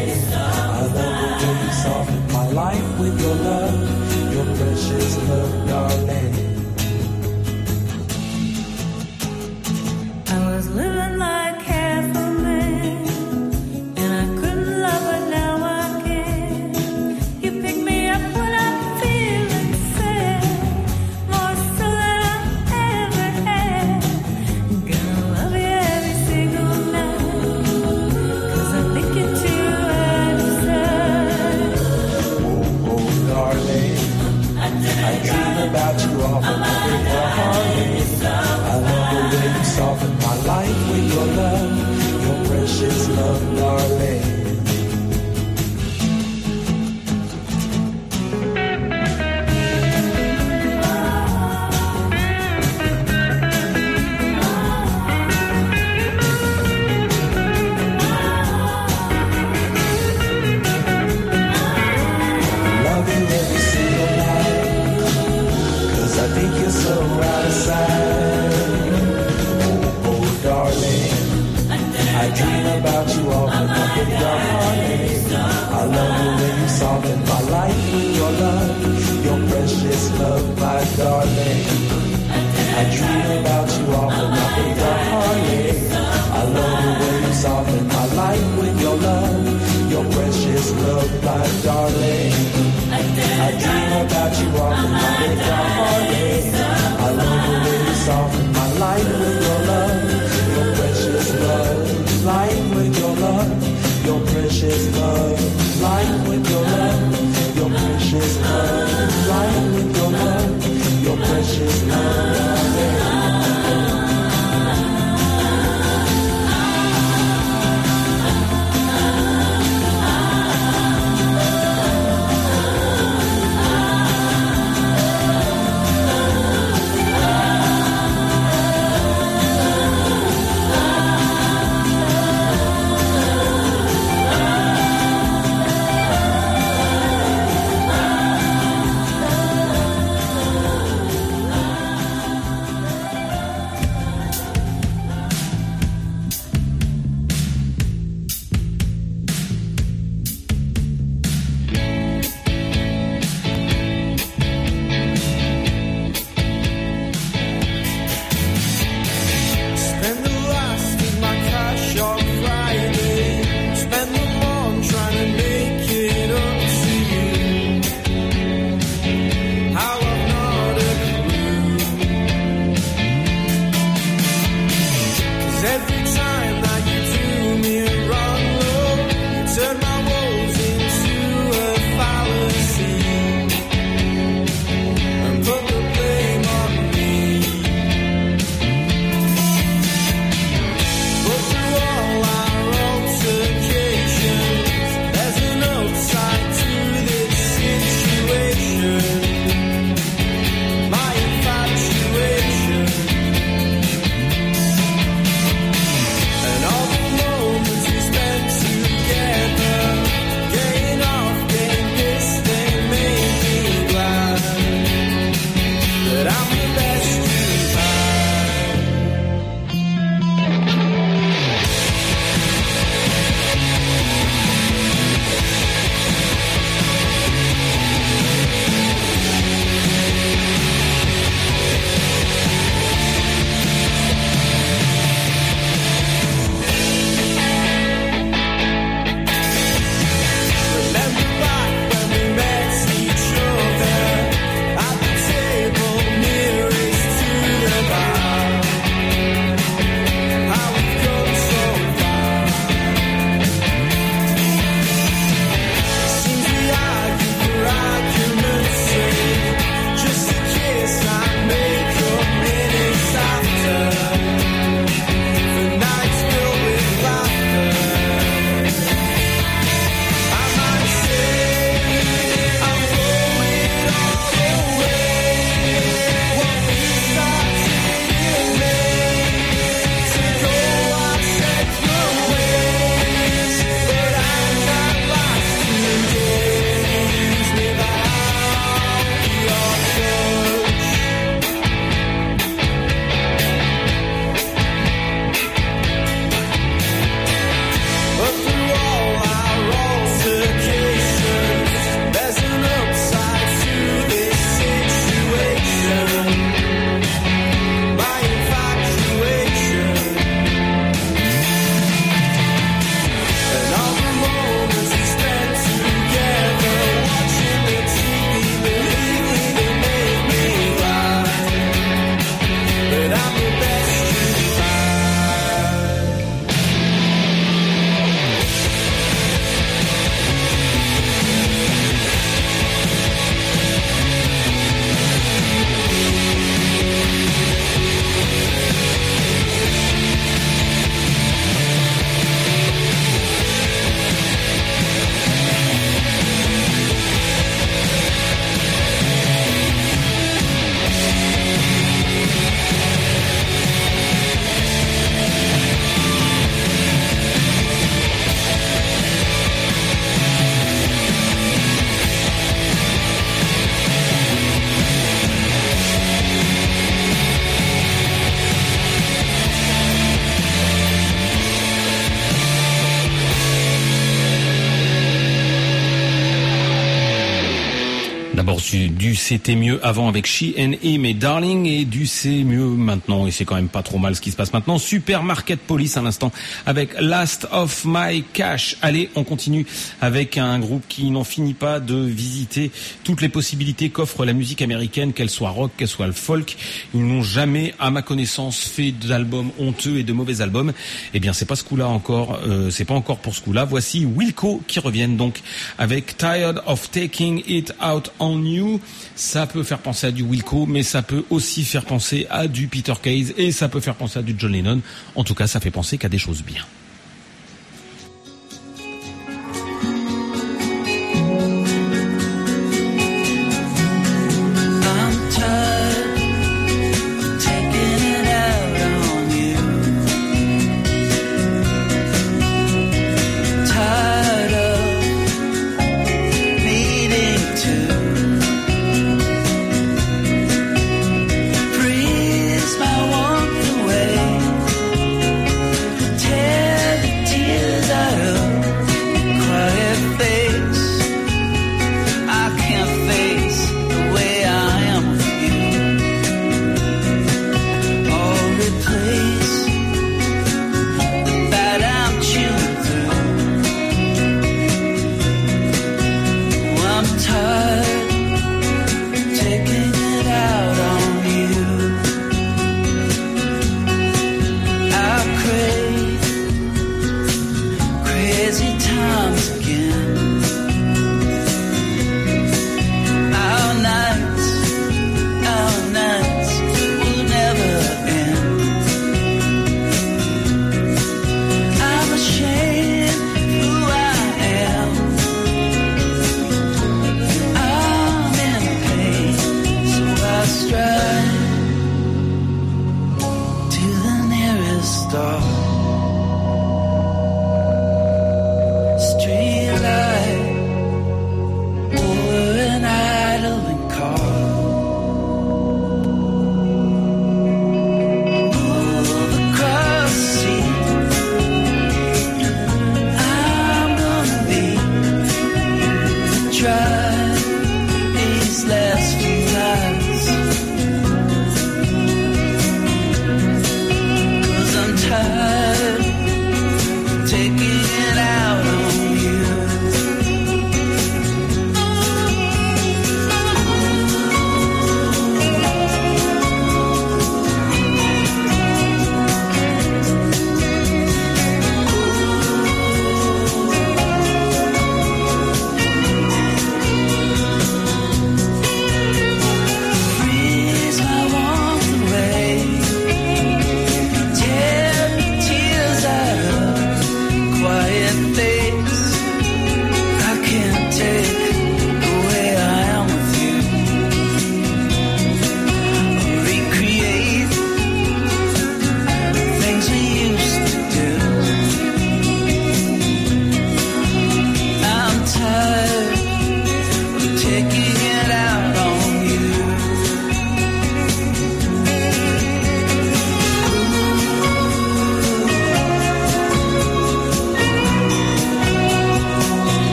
C'était mieux avant avec She and Him et Darling et du C'est mieux maintenant et c'est quand même pas trop mal ce qui se passe maintenant. Supermarket Police à l'instant avec Last of My Cash. Allez, on continue avec un groupe qui n'en finit pas de visiter toutes les possibilités qu'offre la musique américaine, qu'elle soit rock, qu'elle soit le folk. Ils n'ont jamais, à ma connaissance, fait d'albums honteux et de mauvais albums. Eh bien, c'est pas ce coup-là encore. euh, c'est pas encore pour ce coup-là. Voici Wilco qui reviennent donc avec Tired of Taking It Out on You. Ça peut faire penser à du Wilco, mais ça peut aussi faire penser à du Peter Case et ça peut faire penser à du John Lennon. En tout cas, ça fait penser qu'à des choses bien.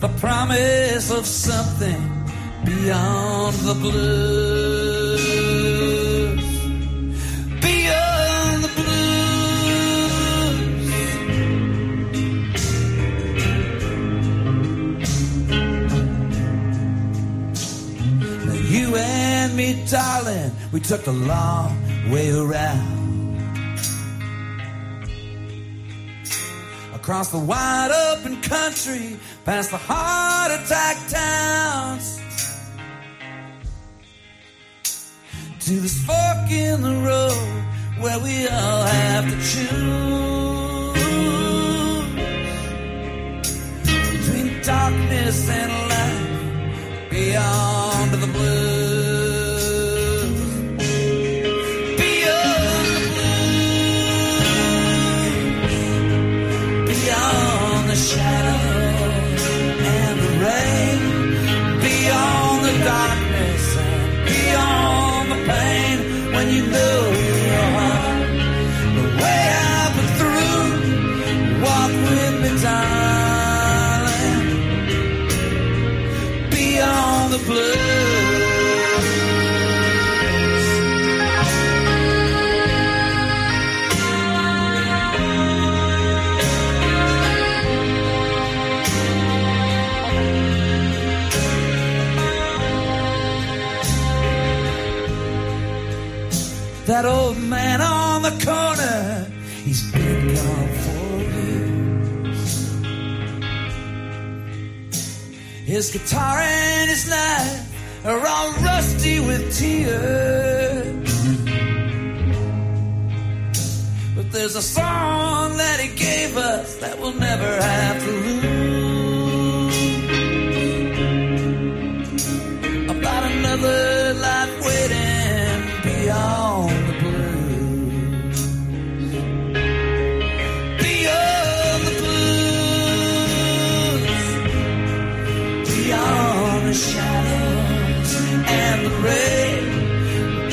The promise of something beyond the blues. Beyond the blues. Now you and me, darling, we took the long way around. Across the wide open country, past the heart attack towns. To this fork in the road where we all have to choose between darkness and light beyond the blues. That old His guitar and his knife are all rusty with tears. But there's a song that he gave us that we'll never have to lose. About another rain.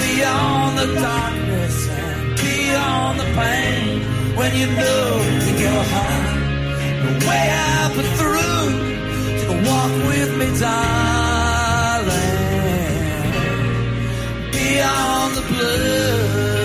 Beyond the darkness and beyond the pain. When you know in your heart the way up and through. Take walk with me, darling beyond the blues,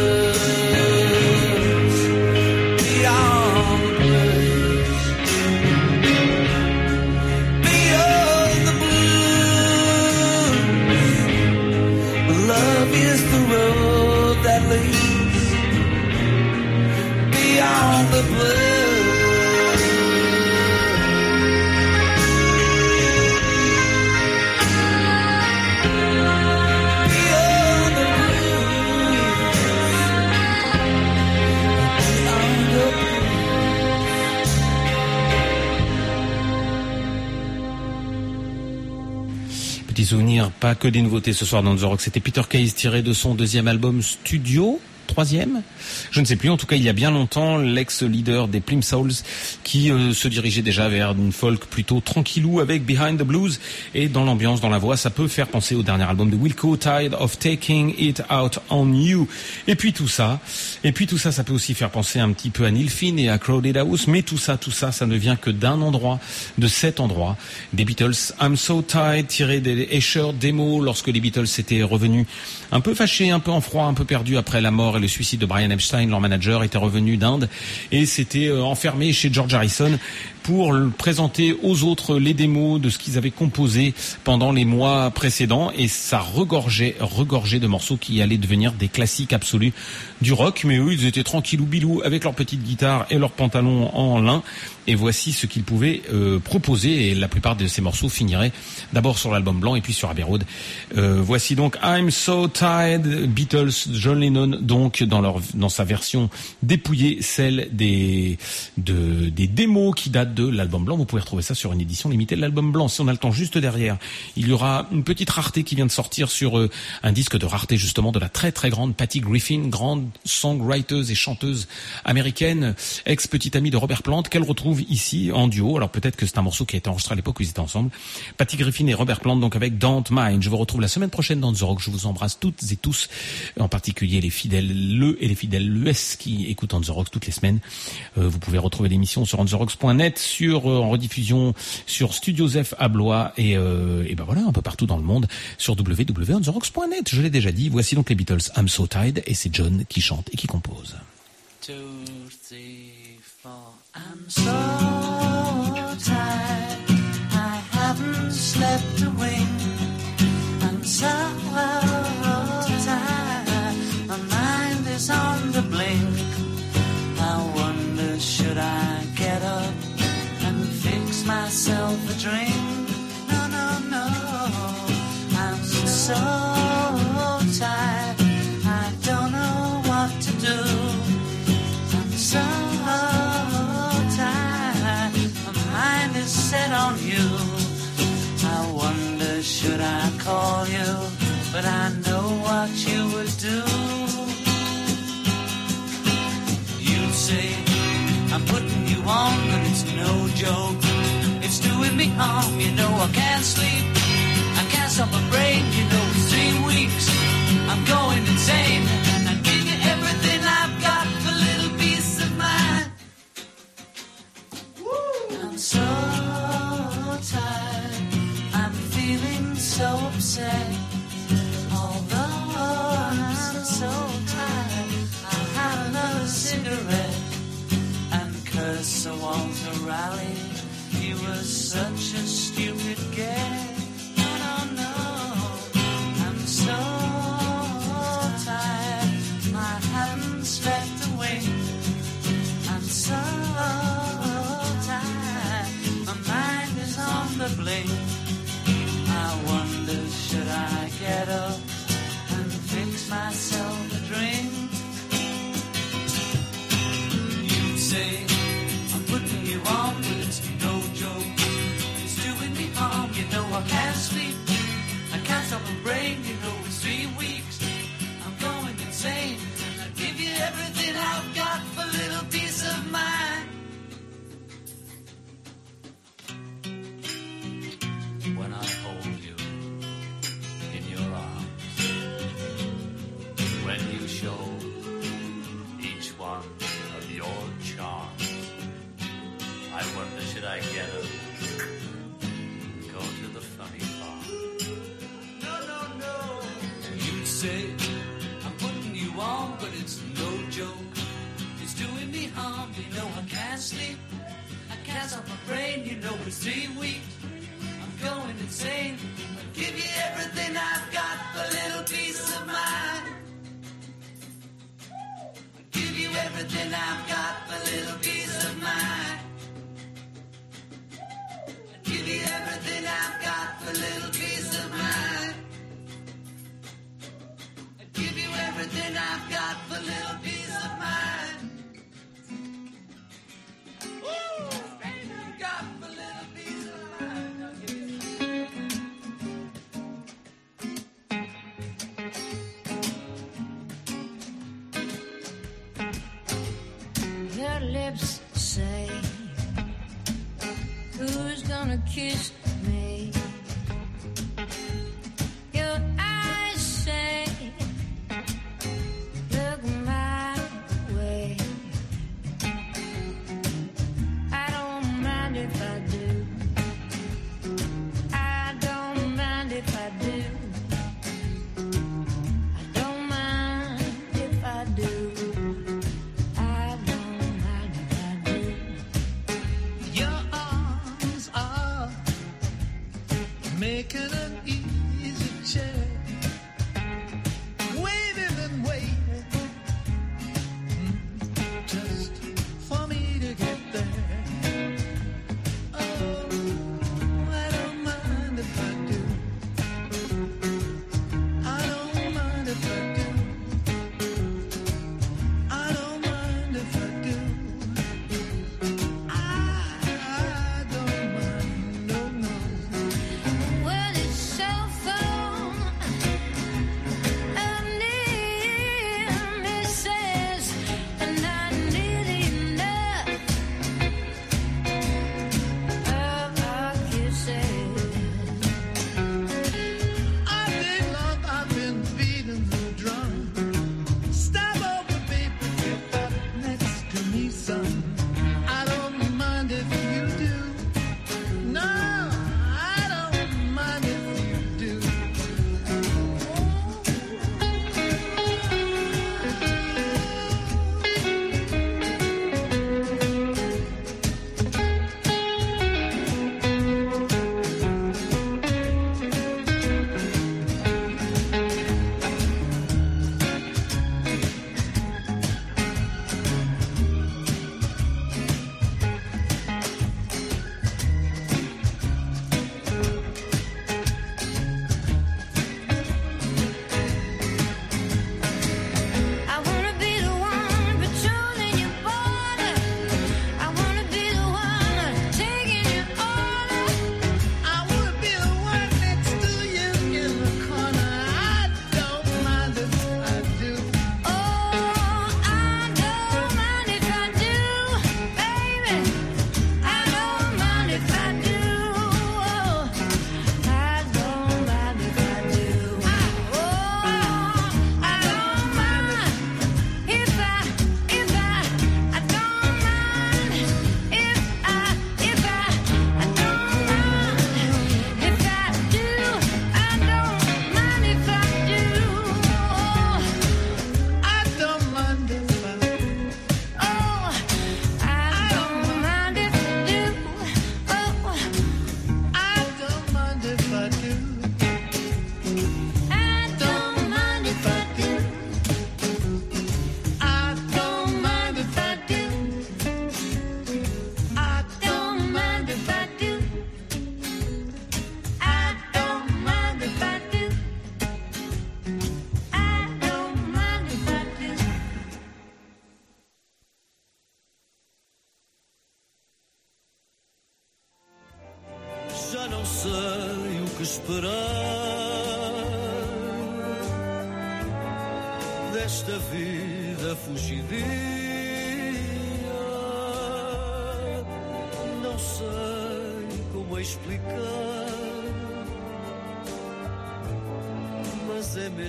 Pas que des nouveautés ce soir dans The Rock. C'était Peter Case tiré de son deuxième album studio. Troisième Je ne sais plus. En tout cas, il y a bien longtemps, l'ex-leader des Plim Souls qui euh, se dirigeait déjà vers une folk plutôt tranquillou avec Behind the Blues. Et dans l'ambiance, dans la voix, ça peut faire penser au dernier album de Wilco, Tide of Taking It Out on You. Et puis tout ça, et puis tout ça, ça peut aussi faire penser un petit peu à Neil Finn et à Crowded House. Mais tout ça, tout ça, ça ne vient que d'un endroit, de cet endroit, des Beatles. I'm So Tired, tiré des Escher démo lorsque les Beatles s'étaient revenus un peu fâchés, un peu en froid, un peu perdus après la mort et le suicide de Brian Epstein, leur manager, était revenu d'Inde et s'était euh, enfermé chez George Harrison pour présenter aux autres les démos de ce qu'ils avaient composé pendant les mois précédents et ça regorgeait, regorgeait de morceaux qui allaient devenir des classiques absolus du rock. Mais eux, ils étaient tranquillou bilou avec leur petite guitare et leurs pantalons en lin. Et voici ce qu'ils pouvaient euh, proposer et la plupart de ces morceaux finiraient d'abord sur l'album blanc et puis sur Abbey Road. Euh, voici donc I'm So Tired, Beatles, John Lennon donc dans sa version dépouillée, celle des de, des démos qui datent de l'album blanc. Vous pouvez retrouver ça sur une édition limitée de l'album blanc. Si on a le temps juste derrière, il y aura une petite rareté qui vient de sortir sur euh, un disque de rareté justement de la très très grande Patty Griffin, grande songwriter et chanteuse américaine, ex petite amie de Robert Plant, qu'elle retrouve ici en duo. Alors peut-être que c'est un morceau qui a été enregistré à l'époque où ils étaient ensemble. Patty Griffin et Robert Plant donc avec Don't Mind. Je vous retrouve la semaine prochaine dans The Rock. Je vous embrasse toutes et tous, en particulier les fidèles le et les fidèles l'ES qui écoutent The Rocks toutes les semaines. Euh, vous pouvez retrouver l'émission sur ontherocks.net, sur euh, en rediffusion sur Studio Zef à Blois et, euh, et ben voilà un peu partout dans le monde sur www.ontherocks.net. Je l'ai déjà dit. Voici donc les Beatles. I'm So Tired et c'est John qui chante et qui compose. myself a drink. No, no, no. I'm so tired. I don't know what to do. I'm so tired. My mind is set on you. I wonder, should I call you? But I know what you would do. You'd say, I'm putting you on, but it's no joke. Me you know I can't sleep. I can't stop my brain, you know it's three weeks. I'm going insane, and I give you everything I've got for little peace of mind. I'm so tired, I'm feeling so upset. Although I'm so tired, I'll have another cigarette and curse the. He was such a stupid gag. Can't sleep. I can't stop my brain, you brain, you know it's weeks. I'm going insane. I give you everything I've got for little peace of mind. I give you everything I've got for little peace of mind. I give you everything I've got for little peace of mind. I give you everything I've got for for little peace of mind. I'll Your lips say, Who's gonna kiss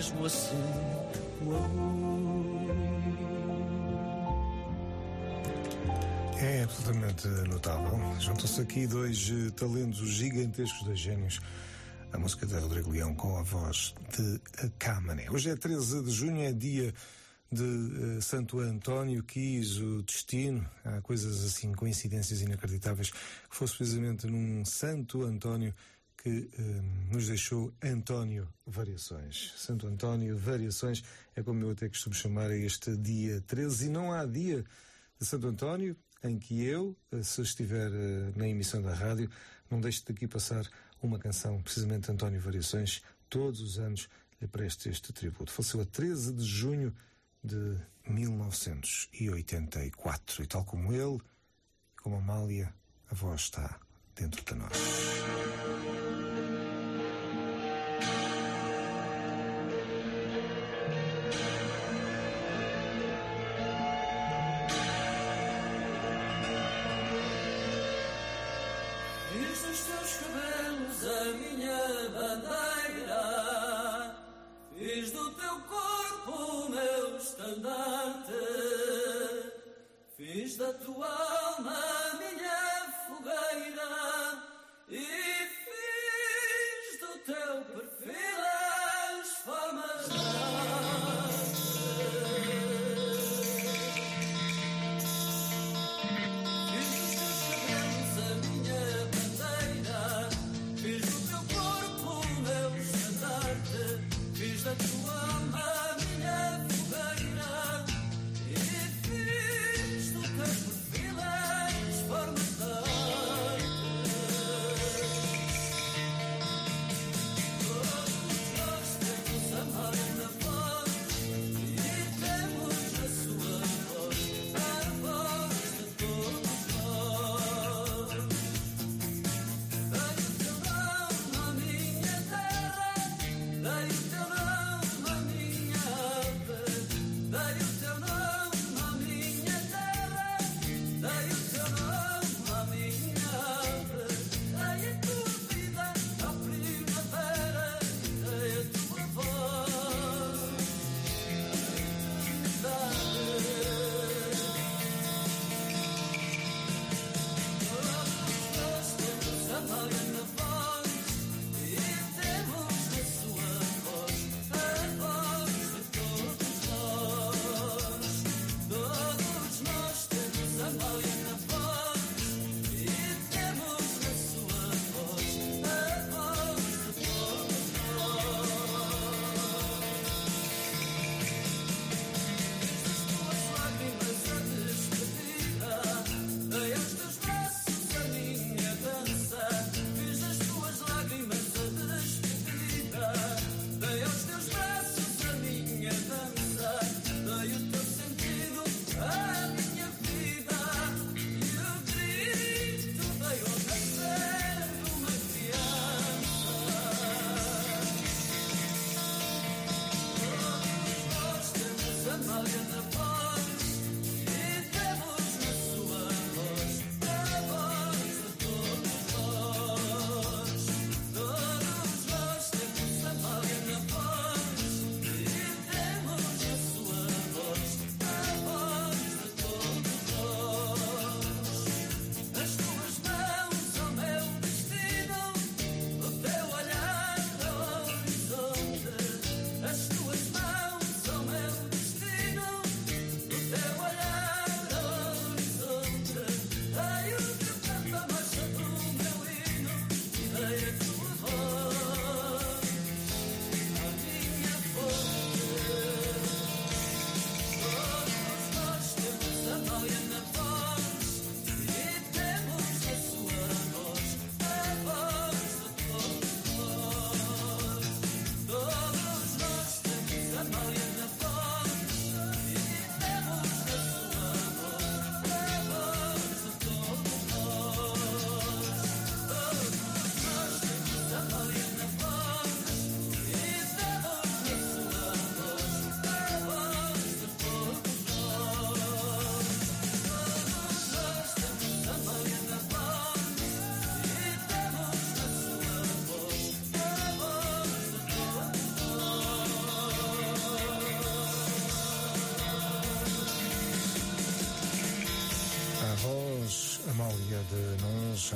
mesmo assim. É absolutamente notável. Juntam-se aqui dois eh, talentos gigantescos, dois gênios. A música de Rodrigo Leão com a voz de Camané. Hoje é 13 de junho, é dia de eh, Santo António, quis o destino, há coisas assim, coincidências inacreditáveis, que fosse precisamente num Santo António que eh, nos deixou António Variações. Santo António Variações é como eu até costumo chamar a este dia 13 e não há dia de Santo António em que eu, eh, se estiver eh, na emissão da rádio, não deixe daqui passar uma canção, precisamente António Variações, todos os anos lhe preste este tributo. Faleceu a 13 de junho de 1984 e tal como ele, como Amália, a voz está dentro de nós. Fiz dos teus cabelos a minha bandeira, fiz do teu corpo o meu estandarte, fiz da tua alma minha e fiz do teu perfil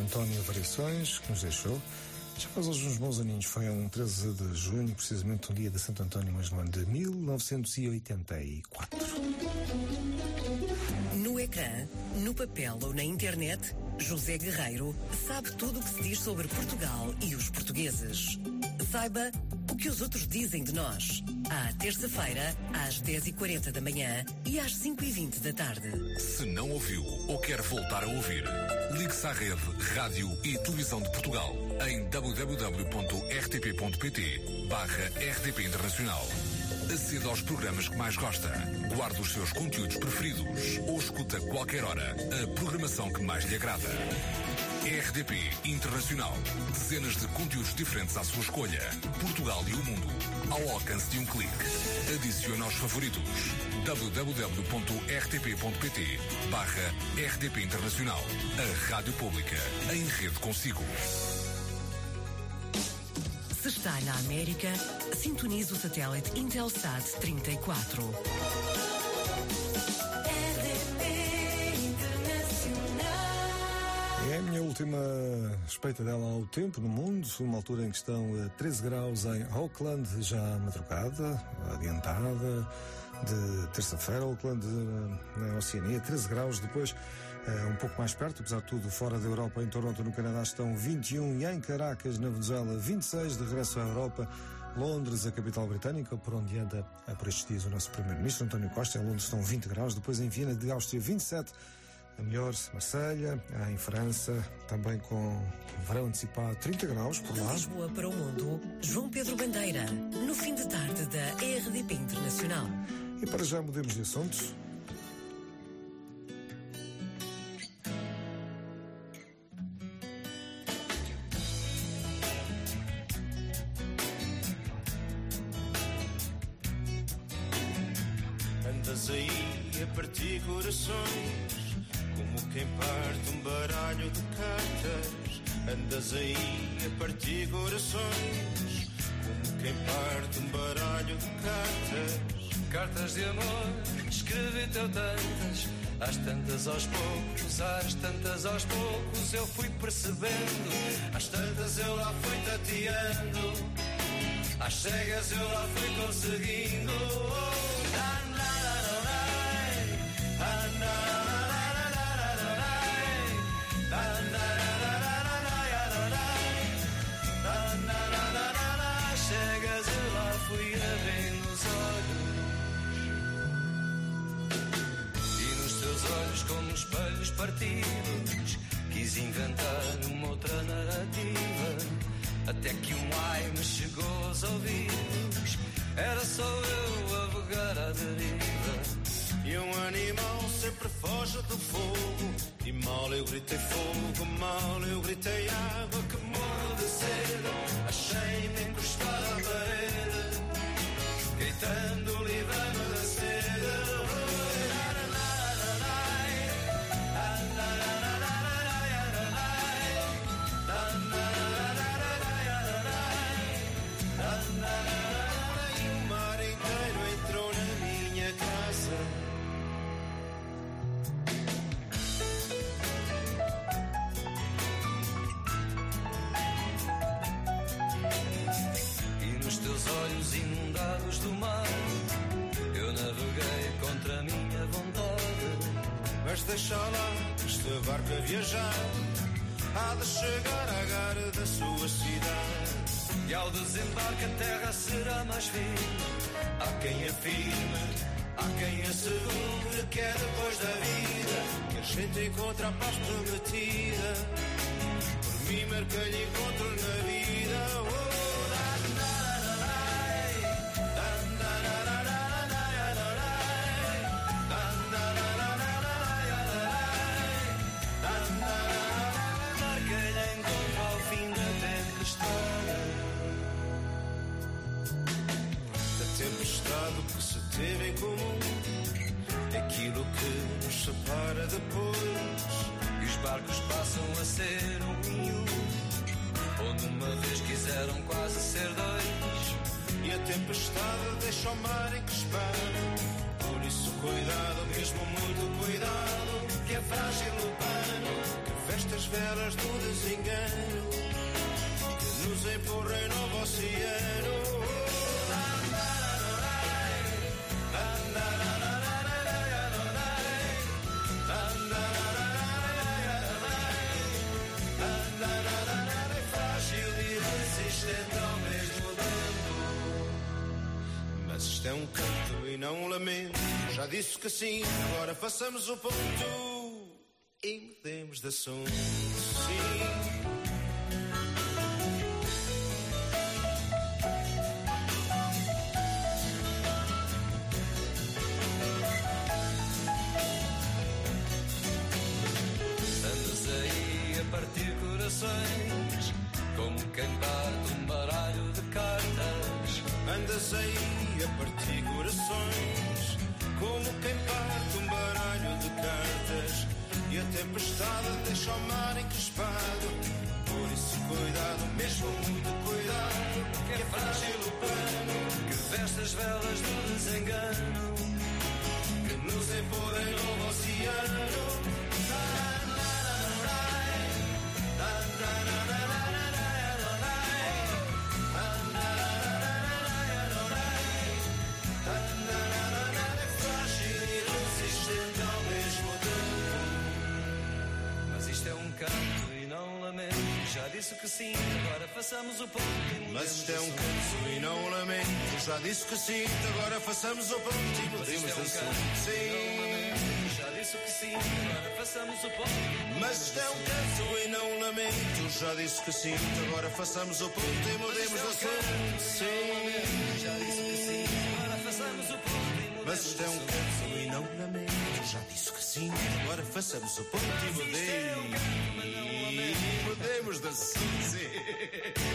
António Variações, que nos deixou. Já faz hoje uns bons aninhos, foi um 13 de junho, precisamente um dia de Santo António, mas no ano de 1984. No ecrã, no papel ou na internet, José Guerreiro sabe tudo o que se diz sobre Portugal e os portugueses. Saiba o que os outros dizem de nós. À terça-feira, às 10h40 da manhã e às 5h20 da tarde. Se não ouviu ou quer voltar a ouvir, ligue-se à rede Rádio e Televisão de Portugal em www.rtp.pt barra RTP Internacional. Aceda aos programas que mais gosta, guarde os seus conteúdos preferidos ou escuta qualquer hora a programação que mais lhe agrada. RDP Internacional. Dezenas de conteúdos diferentes à sua escolha. Portugal e o mundo. Ao alcance de um clique. Adicione aos favoritos. www.rtp.pt barra RDP Internacional. A Rádio Pública. Em rede consigo. Se está na América, sintonize o satélite Intelsat 34. Última respeita dela ao tempo no mundo, uma altura em que estão a 13 graus em Auckland, já madrugada, adiantada, de terça-feira, Auckland eh, na Oceania, 13 graus, depois eh, um pouco mais perto, apesar de tudo, fora da Europa, em Toronto, no Canadá, estão 21 e em Caracas, na Venezuela, 26, de regresso à Europa, Londres, a capital britânica, por onde anda eh, por estes dias o nosso primeiro-ministro, António Costa, em Londres estão 20 graus, depois em Viena de Áustria, 27 a melhor Marselha, em França, também com verão antecipado 30 graus por De lá. Lisboa para o mundo, João Pedro Bandeira, no fim de tarde da RDP Internacional. E para já mudemos de assunto. Andas aí a partir corações, Andas aí a partir corações, como quem parte um baralho de cartas. Cartas de amor, escrevi-te eu tantas, às tantas aos poucos, às tantas aos poucos eu fui percebendo, às tantas eu lá fui tateando, às cegas eu lá fui conseguindo. Oh, olhos E nos teus olhos como espelhos partidos Quis inventar uma outra narrativa Até que um ai me chegou aos ouvidos Era só eu a vagar à deriva E um animal sempre foge do fogo. E mal eu gritei fogo, mal eu gritei água que morro de sede. Achei-me Cantando deixa lá este barco a viajar. Há de chegar à gara da sua cidade. E ao desembarque a terra será mais firme Há quem afirme, há quem assegure Que é depois da vida Que a gente encontra a paz prometida. Por mim, marquei encontro na vida. Oh, deixa o mar encrespar. Por isso, cuidado, mesmo muito cuidado, que é frágil o pano que veste as velas do desengano, que nos empurra em novo oceano. Disse que sim, agora façamos o ponto e mudemos de assunto. Sim. A partir corações, como quem parte um baralho de cartas. Andas aí a partir corações, como quem parte um baralho de cartas. E a tempestade deixa o mar encrespado. Por isso, cuidado, mesmo muito cuidado, que é frágil o pano que veste as velas do desengano, que nos empurra em novo oceano. Disse que sim, agora façamos o ponto Mas isto é um canto e não um lamento. Já disse que sim, agora façamos o ponto e Mas isto é um canto e Sim. Já disse que sim, agora façamos o ponto Mas isto é um canto e não um lamento. Já disse que sim, agora façamos o ponto e mudemos de assunto. Sim. Já disse que sim, agora façamos o ponto Mas isto é um canto e não um lamento. Já disse que sim, agora façamos o ponto e mudemos. Mudemos de assunto.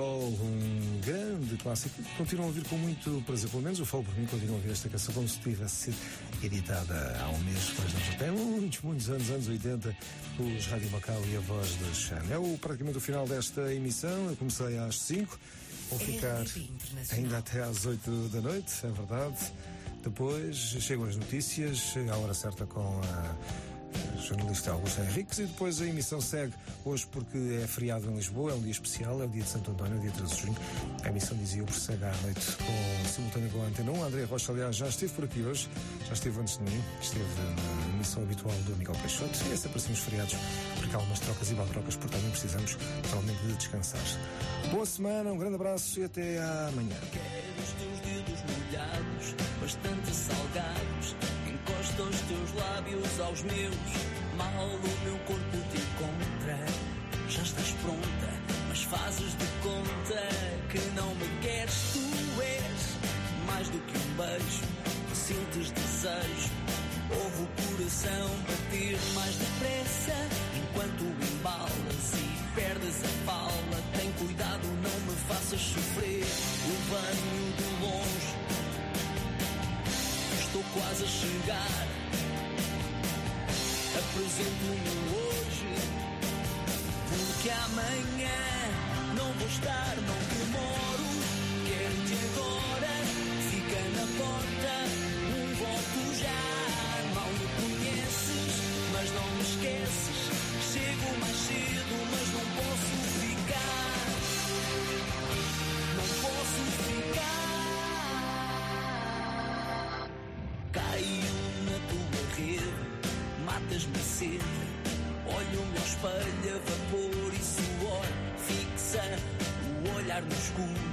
O um grande clássico. Continuam a ouvir com muito prazer, pelo menos eu falo por mim, continuam a ouvir esta canção como se tivesse sido editada há um mês, mas não tem muitos, muitos anos, anos 80, os Rádio Macau e a voz de Xan. É o, praticamente o final desta emissão, eu comecei às 5, vou ficar ainda até às 8 da noite, é verdade. Depois chegam as notícias, chega a hora certa com a jornalista Augusto Henriques e depois a emissão segue hoje porque é feriado em Lisboa, é um dia especial, é o dia de Santo António, é o dia 13 de junho. A emissão dizia o prossegue à noite com simultâneo com a Antena 1. André Rocha, aliás, já esteve por aqui hoje, já esteve antes de mim, esteve na emissão habitual do Miguel Peixoto e é sempre assim os feriados, porque há umas trocas e baltrocas, portanto também precisamos totalmente de descansar. Boa semana, um grande abraço e até amanhã. Quero os teus dedos molhados, bastante salgados. Encosta os teus lábios aos meus, mal o meu corpo te encontra. Já estás pronta, mas fazes de conta que não me queres. Tu és mais do que um beijo, sentes desejo. Ouve o coração bater mais depressa enquanto o embalas e perdes a fala. Tem cuidado, não me faças sofrer. Eu venho de longe, estou quase a chegar. Apresento-me hoje, porque amanhã não vou estar, não demoro. Quero-te agora, fica na porta, um voto já. Mal me conheces, mas não me esqueces. Chego mais cedo, mas não posso ficar. Não posso ficar. Rede, a sede. Olho-me ao espelho, a vapor e suor. Fixa o olhar no escuro.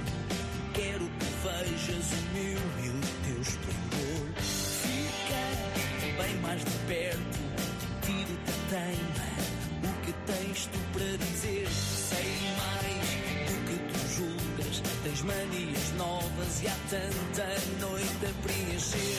Quero que vejas o meu e o teu esplendor. Fica bem mais de perto, tiro-te a teima. O que tens tu para dizer? Sei mais do que tu julgas. Tens manias novas e há tanta noite a preencher.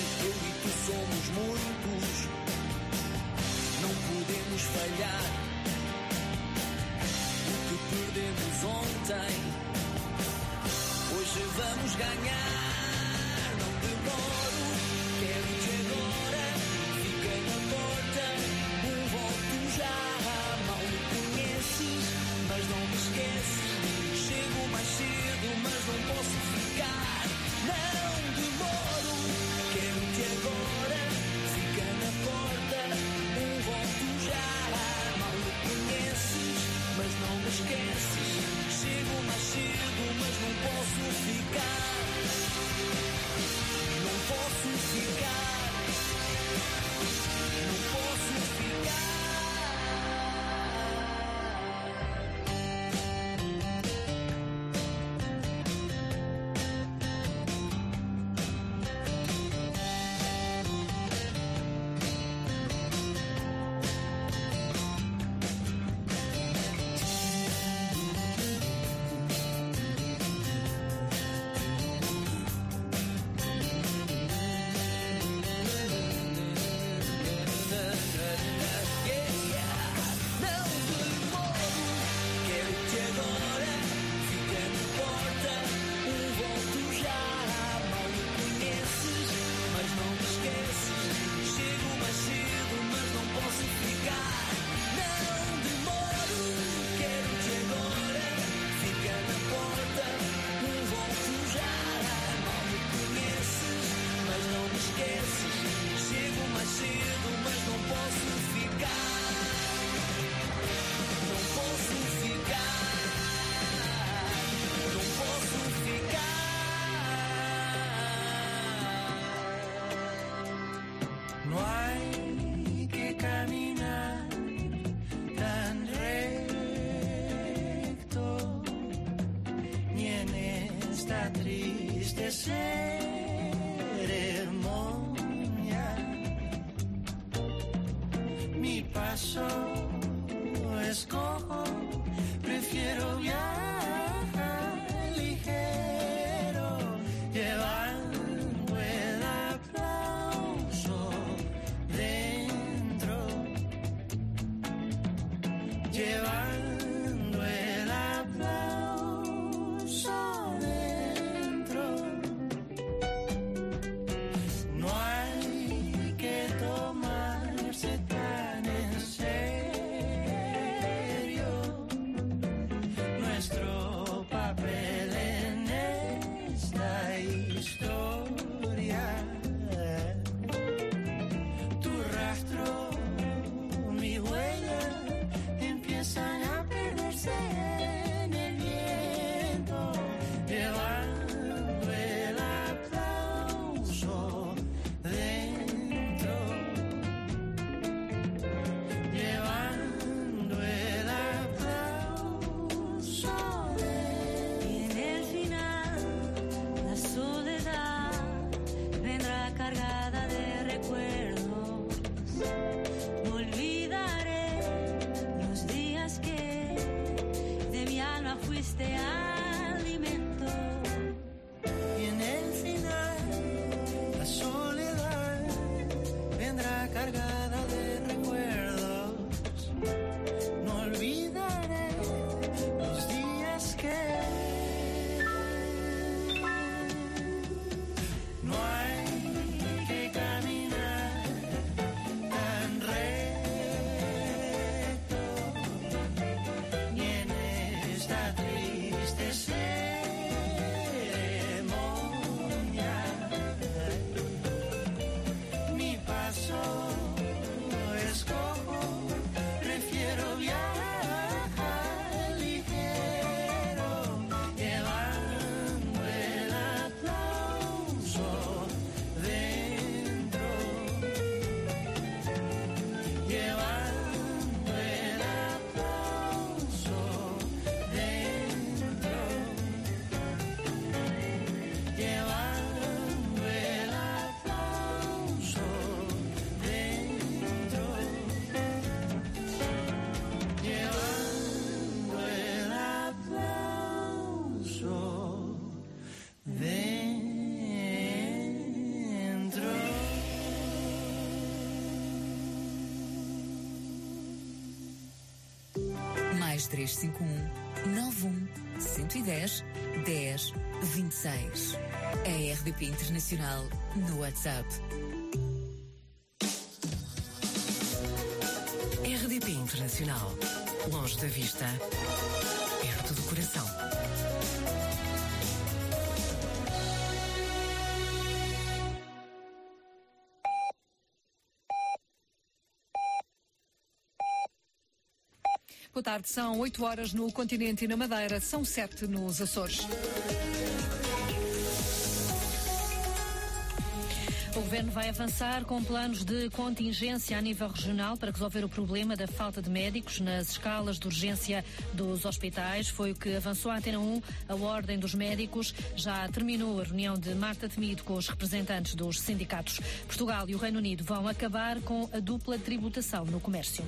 3351 91 110 10 26. A RDP Internacional no WhatsApp. RDP Internacional. Longe da vista, perto do coração. Tarde, são 8 horas no continente e na Madeira, são 7 nos Açores. O Governo vai avançar com planos de contingência a nível regional para resolver o problema da falta de médicos nas escalas de urgência dos hospitais. Foi o que avançou a Antena 1. A Ordem dos Médicos já terminou a reunião de Marta Temido com os representantes dos sindicatos. Portugal e o Reino Unido vão acabar com a dupla tributação no comércio.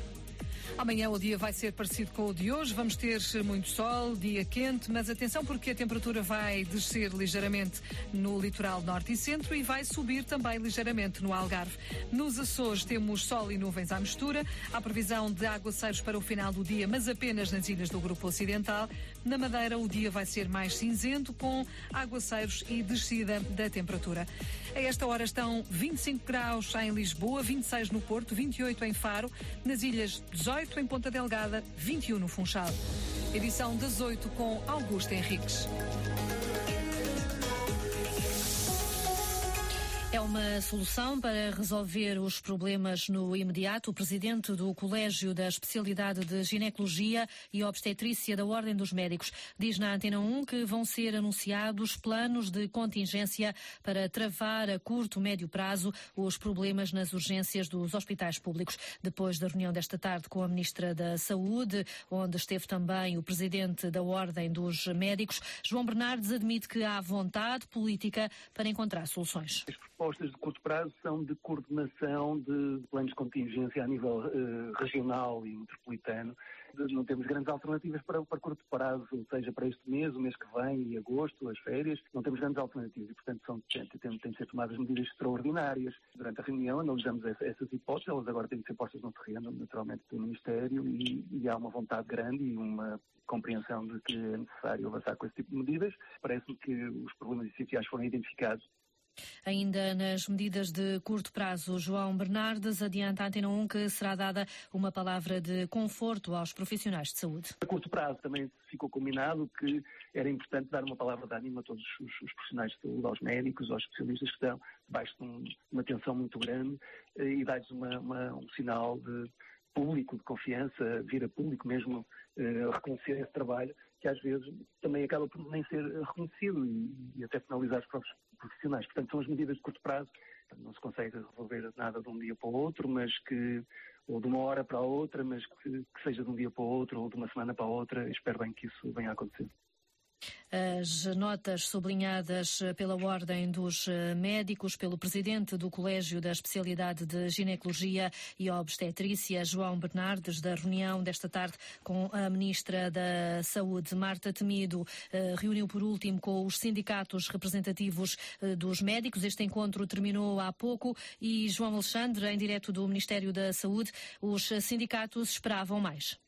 Amanhã o dia vai ser parecido com o de hoje. Vamos ter muito sol, dia quente, mas atenção porque a temperatura vai descer ligeiramente no litoral norte e centro e vai subir também ligeiramente no Algarve. Nos Açores temos sol e nuvens à mistura. Há previsão de aguaceiros para o final do dia, mas apenas nas ilhas do Grupo Ocidental. Na Madeira o dia vai ser mais cinzento com aguaceiros e descida da temperatura. A esta hora estão 25 graus em Lisboa, 26 no Porto, 28 em Faro, nas ilhas 18 em Ponta Delgada, 21 no Funchal. Edição 18 com Augusto Henriques. É uma solução para resolver os problemas no imediato. O presidente do Colégio da Especialidade de Ginecologia e Obstetrícia da Ordem dos Médicos diz na Antena 1 que vão ser anunciados planos de contingência para travar a curto, médio prazo os problemas nas urgências dos hospitais públicos. Depois da reunião desta tarde com a Ministra da Saúde, onde esteve também o presidente da Ordem dos Médicos, João Bernardes admite que há vontade política para encontrar soluções propostas de curto prazo são de coordenação de planos de contingência a nível eh, regional e metropolitano. Não temos grandes alternativas para, para curto prazo, ou seja, para este mês, o mês que vem e agosto, as férias, não temos grandes alternativas e, portanto, são, têm, têm, têm de ser tomadas medidas extraordinárias. Durante a reunião analisamos essa, essas hipóteses, elas agora têm de ser postas no terreno, naturalmente, do Ministério e, e há uma vontade grande e uma compreensão de que é necessário avançar com esse tipo de medidas. Parece-me que os problemas essenciais foram identificados Ainda nas medidas de curto prazo, João Bernardes adianta à Antena 1 que será dada uma palavra de conforto aos profissionais de saúde. A curto prazo também ficou combinado que era importante dar uma palavra de ânimo a todos os, os profissionais de saúde, aos médicos, aos especialistas que estão debaixo de um, uma tensão muito grande eh, e dar-lhes um sinal de público, de confiança, vir a público mesmo eh, reconhecer esse trabalho que às vezes também acaba por nem ser reconhecido e, e até penalizar os próprios profissionais. Portanto, são as medidas de curto prazo. Não se consegue resolver nada de um dia para o outro, mas que, ou de uma hora para a outra, mas que, que seja de um dia para o outro ou de uma semana para a outra. Espero bem que isso venha a acontecer. As notas sublinhadas pela Ordem dos Médicos, pelo presidente do Colégio da Especialidade de Ginecologia e Obstetrícia, João Bernardes, da reunião desta tarde com a Ministra da Saúde, Marta Temido, reuniu por último com os sindicatos representativos dos médicos. Este encontro terminou há pouco e João Alexandre, em direto do Ministério da Saúde, os sindicatos esperavam mais.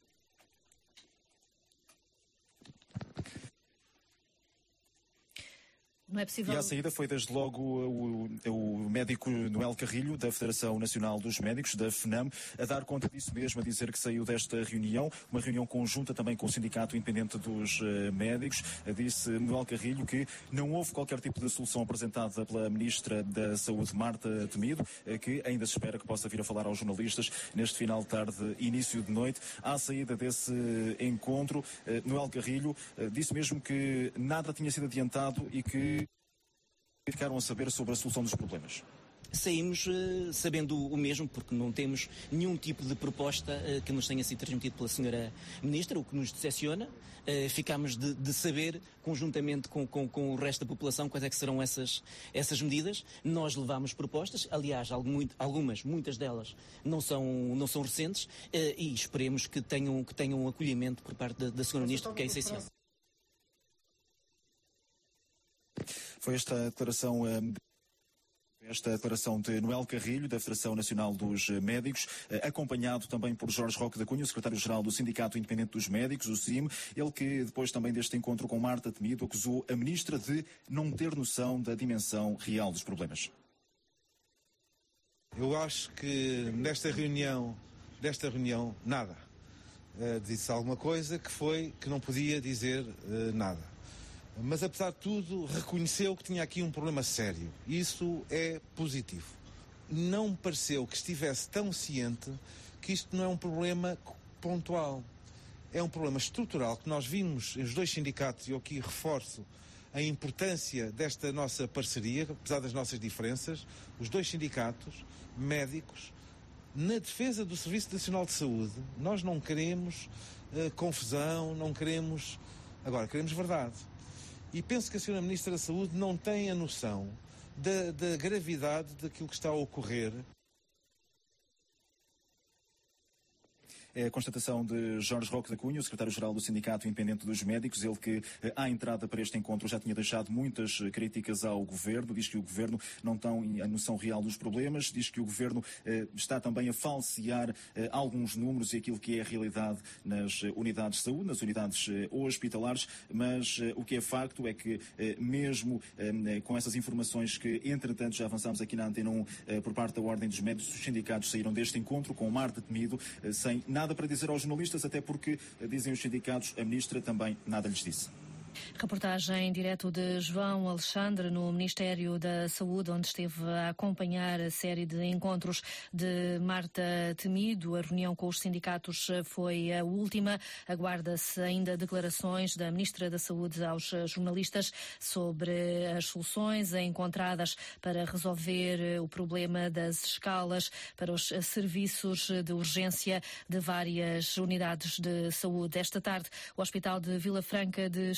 Não é possível. E à saída foi desde logo o, o, médico Noel Carrilho, da Federação Nacional dos Médicos, da FNAM, a dar conta disso mesmo, a dizer que saiu desta reunião, uma reunião conjunta também com o Sindicato Independente dos uh, Médicos. Disse Noel Carrilho que não houve qualquer tipo de solução apresentada pela Ministra da Saúde, Marta Temido, que ainda se espera que possa vir a falar aos jornalistas neste final de tarde, início de noite. À saída desse encontro, Noel Carrilho disse mesmo que nada tinha sido adiantado e que ficaram a saber sobre a solução dos problemas? Saímos uh, sabendo o mesmo, porque não temos nenhum tipo de proposta uh, que nos tenha sido transmitido pela senhora Ministra, o que nos decepciona. Uh, ficámos de, de, saber, conjuntamente com, com, com, o resto da população, quais é que serão essas, essas medidas. Nós levámos propostas, aliás, algumas, muitas delas, não são, não são recentes, e esperemos que tenham, que tenham um acolhimento por parte da, da senhora Ministra, porque é essencial. Foi esta declaração um, Esta declaração de Noel Carrilho, da Federação Nacional dos Médicos, eh, acompanhado também por Jorge Roque da Cunha, o secretário-geral do Sindicato Independente dos Médicos, o SIM, ele que depois também deste encontro com Marta Temido acusou a ministra de não ter noção da dimensão real dos problemas. Eu acho que nesta reunião, desta reunião, nada. Eh, disse alguma coisa que foi que não podia dizer eh, nada. Mas apesar de tudo, reconheceu que tinha aqui um problema sério. Isso é positivo. Não me pareceu que estivesse tão ciente que isto não é um problema pontual. É um problema estrutural que nós vimos os dois sindicatos, e eu aqui reforço a importância desta nossa parceria, apesar das nossas diferenças, os dois sindicatos médicos, na defesa do Serviço Nacional de Saúde, nós não queremos eh, confusão, não queremos. Agora, queremos verdade. E penso que a Sra. Ministra da Saúde não tem a noção da, da gravidade daquilo que está a ocorrer. É a constatação de Jorge Roque da Cunha, o secretário-geral do Sindicato Independente dos Médicos, ele que, eh, à entrada para este encontro, já tinha deixado muitas eh, críticas ao governo, diz que o governo não tem a noção real dos problemas, diz que o governo eh, está também a falsear alguns números e aquilo que é a realidade nas unidades de saúde, nas unidades hospitalares, mas o que é facto é que, mesmo com essas informações que, entretanto, já avançámos aqui na Antena 1 eh, por parte da Ordem dos Médicos, os sindicatos saíram deste encontro com Marta Temido, eh, sem nada para dizer aos jornalistas, até porque, dizem os sindicatos, a ministra também nada lhes disse. Reportagem em direto de João Alexandre no Ministério da Saúde, onde esteve a acompanhar a série de encontros de Marta Temido. A reunião com os sindicatos foi a última. Aguarda-se ainda declarações da Ministra da Saúde aos jornalistas sobre as soluções encontradas para resolver o problema das escalas para os serviços de urgência de várias unidades de saúde. Esta tarde, o Hospital de Vila Franca de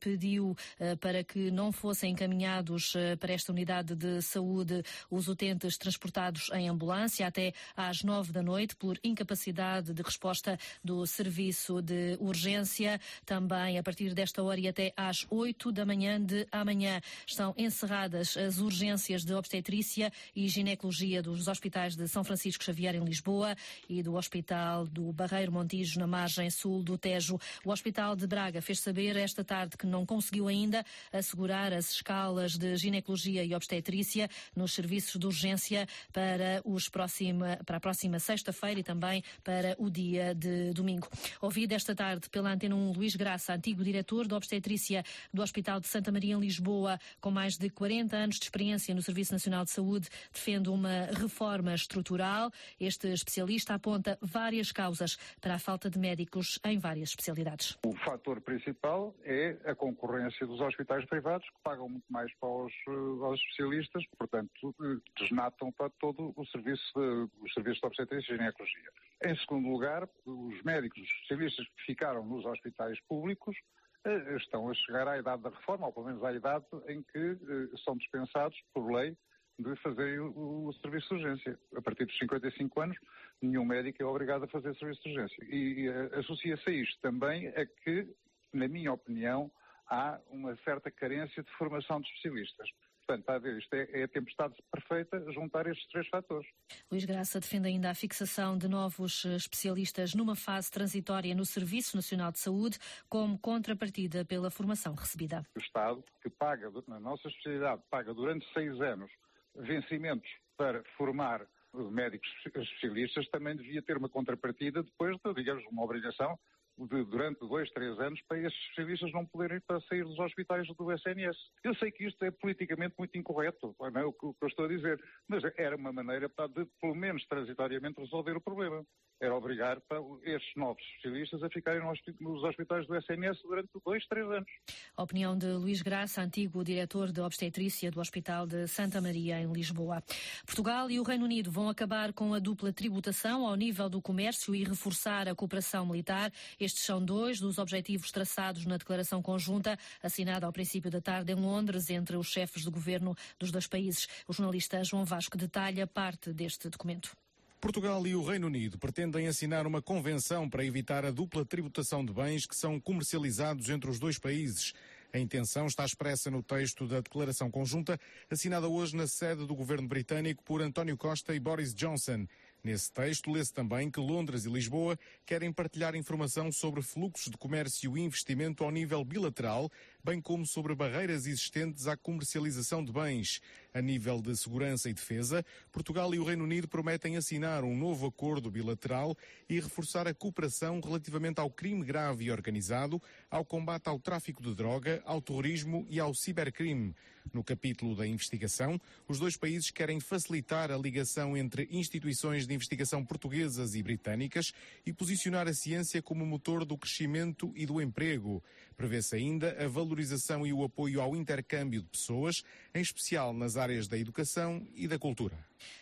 Pediu eh, para que não fossem encaminhados eh, para esta unidade de saúde os utentes transportados em ambulância até às nove da noite por incapacidade de resposta do serviço de urgência. Também a partir desta hora e até às oito da manhã de amanhã estão encerradas as urgências de obstetrícia e ginecologia dos hospitais de São Francisco Xavier em Lisboa e do Hospital do Barreiro Montijo na margem sul do Tejo. O Hospital de Braga fez saber esta tarde que não conseguiu ainda assegurar as escalas de ginecologia e obstetrícia nos serviços de urgência para, os próxima, para a próxima sexta-feira e também para o dia de domingo. Ouvido esta tarde pela Antena 1 Luís Graça, antigo diretor de obstetrícia do Hospital de Santa Maria em Lisboa, com mais de 40 anos de experiência no Serviço Nacional de Saúde, defende uma reforma estrutural. Este especialista aponta várias causas para a falta de médicos em várias especialidades. O fator principal é a concorrência dos hospitais privados, que pagam muito mais para os, eh, aos especialistas, portanto, eh, desnatam para todo o serviço de, o serviço de obstetrícia e ginecologia. Em segundo lugar, os médicos, os especialistas que ficaram nos hospitais públicos eh, estão a chegar à idade da reforma, ou pelo menos à idade em que são dispensados, por lei, de fazer o, serviço de urgência. A partir dos 55 anos, nenhum médico é obrigado a fazer serviço de urgência. E, e associa-se a isto também a que, na minha opinião, há uma certa carência de formação de especialistas. Portanto, está a ver, isto é, é a tempestade perfeita juntar estes três fatores. Luís Graça defende ainda a fixação de novos eh, especialistas numa fase transitória no Serviço Nacional de Saúde, como contrapartida pela formação recebida. O Estado, que paga, na nossa especialidade, paga durante seis anos vencimentos para formar médicos especialistas, também devia ter uma contrapartida depois de, digamos, uma obrigação de, durante dois, três anos, para esses especialistas não poderem para sair dos hospitais do SNS. Eu sei que isto é politicamente muito incorreto, não é o que, o que eu estou a dizer, mas era uma maneira para, de, pelo menos transitoriamente, resolver o problema. Era obrigar para estes novos especialistas a ficarem nos hospitais do SNS durante dois, três anos. A opinião de Luís Graça, antigo diretor de obstetrícia do Hospital de Santa Maria, em Lisboa. Portugal e o Reino Unido vão acabar com a dupla tributação ao nível do comércio e reforçar a cooperação militar. Estes são dois dos objetivos traçados na declaração conjunta assinada ao princípio da tarde em Londres entre os chefes de governo dos dois países. O jornalista João Vasco detalha parte deste documento. Portugal e o Reino Unido pretendem assinar uma convenção para evitar a dupla tributação de bens que são comercializados entre os dois países. A intenção está expressa no texto da declaração conjunta, assinada hoje na sede do governo britânico por António Costa e Boris Johnson. Nesse texto, lê-se também que Londres e Lisboa querem partilhar informação sobre fluxos de comércio e investimento ao nível bilateral, bem como sobre barreiras existentes à comercialização de bens. A nível de segurança e defesa, Portugal e o Reino Unido prometem assinar um novo acordo bilateral e reforçar a cooperação relativamente ao crime grave e organizado, ao combate ao tráfico de droga, ao terrorismo e ao cibercrime. No capítulo da investigação, os dois países querem facilitar a ligação entre instituições de investigação portuguesas e britânicas e posicionar a ciência como motor do crescimento e do emprego. Prevê-se ainda a valorização e o apoio ao intercâmbio de pessoas, em especial nas áreas da educação e da cultura.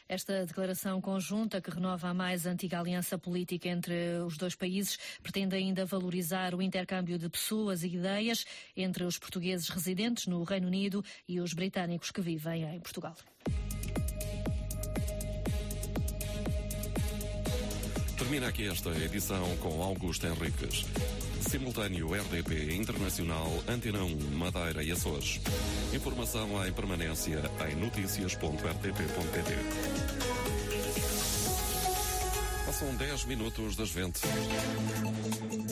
Esta declaração conjunta, que renova a mais antiga aliança política entre os dois países, pretende ainda valorizar o intercâmbio de pessoas e ideias entre os portugueses residentes no Reino Unido e os britânicos que vivem em Portugal. Termina aqui esta edição com Augusto Henriques. Simultâneo RDP Internacional Antena 1 Madeira e Açores. Informação em permanência em notícias.rtp.pt. Passam 10 minutos das 20.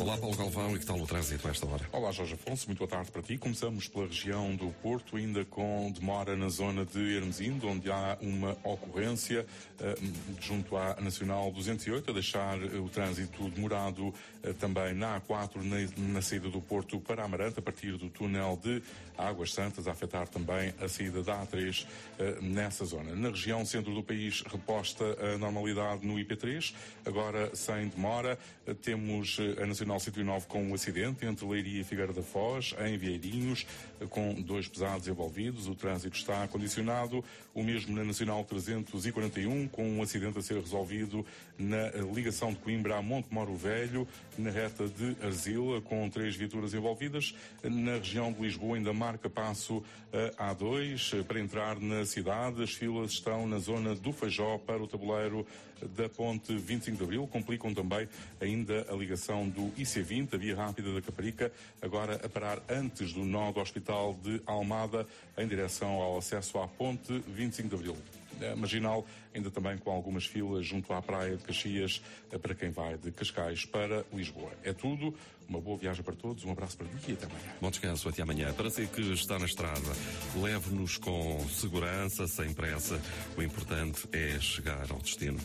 Olá, Paulo Galvão, e que tal o trânsito a esta hora? Olá, Jorge Afonso, muito boa tarde para ti. Começamos pela região do Porto, ainda com demora na zona de Hermesindo, onde há uma ocorrência eh, junto à Nacional 208, a deixar eh, o trânsito demorado eh, também na A4, na, na saída do Porto para Amarante, a partir do túnel de Águas Santas, a afetar também a saída da A3 eh, nessa zona. Na região centro do país, reposta a normalidade no IP3, agora sem demora. Temos a Nacional 109 com um acidente entre Leiria e Figueira da Foz, em Vieirinhos, com dois pesados envolvidos. O trânsito está condicionado. O mesmo na Nacional 341, com um acidente a ser resolvido na ligação de Coimbra a Monte Moro Velho, na reta de Arzila, com três viaturas envolvidas. Na região de Lisboa, ainda marca passo a A2 eh, para entrar na cidade. As filas estão na zona do Feijó para o tabuleiro da Ponte 25 de Abril. Complicam também ainda a ligação do IC20, a via rápida da Caparica, agora a parar antes do nó do Hospital de Almada, em direção ao acesso à Ponte 25 de Abril. Marginal ainda também com algumas filas junto à praia de Caxias eh, para quem vai de Cascais para Lisboa. É tudo. Uma boa viagem para todos, um abraço para ti e até amanhã. Bom descanso, até amanhã. Para si que está na estrada, leve-nos com segurança, sem pressa. O importante é chegar ao destino.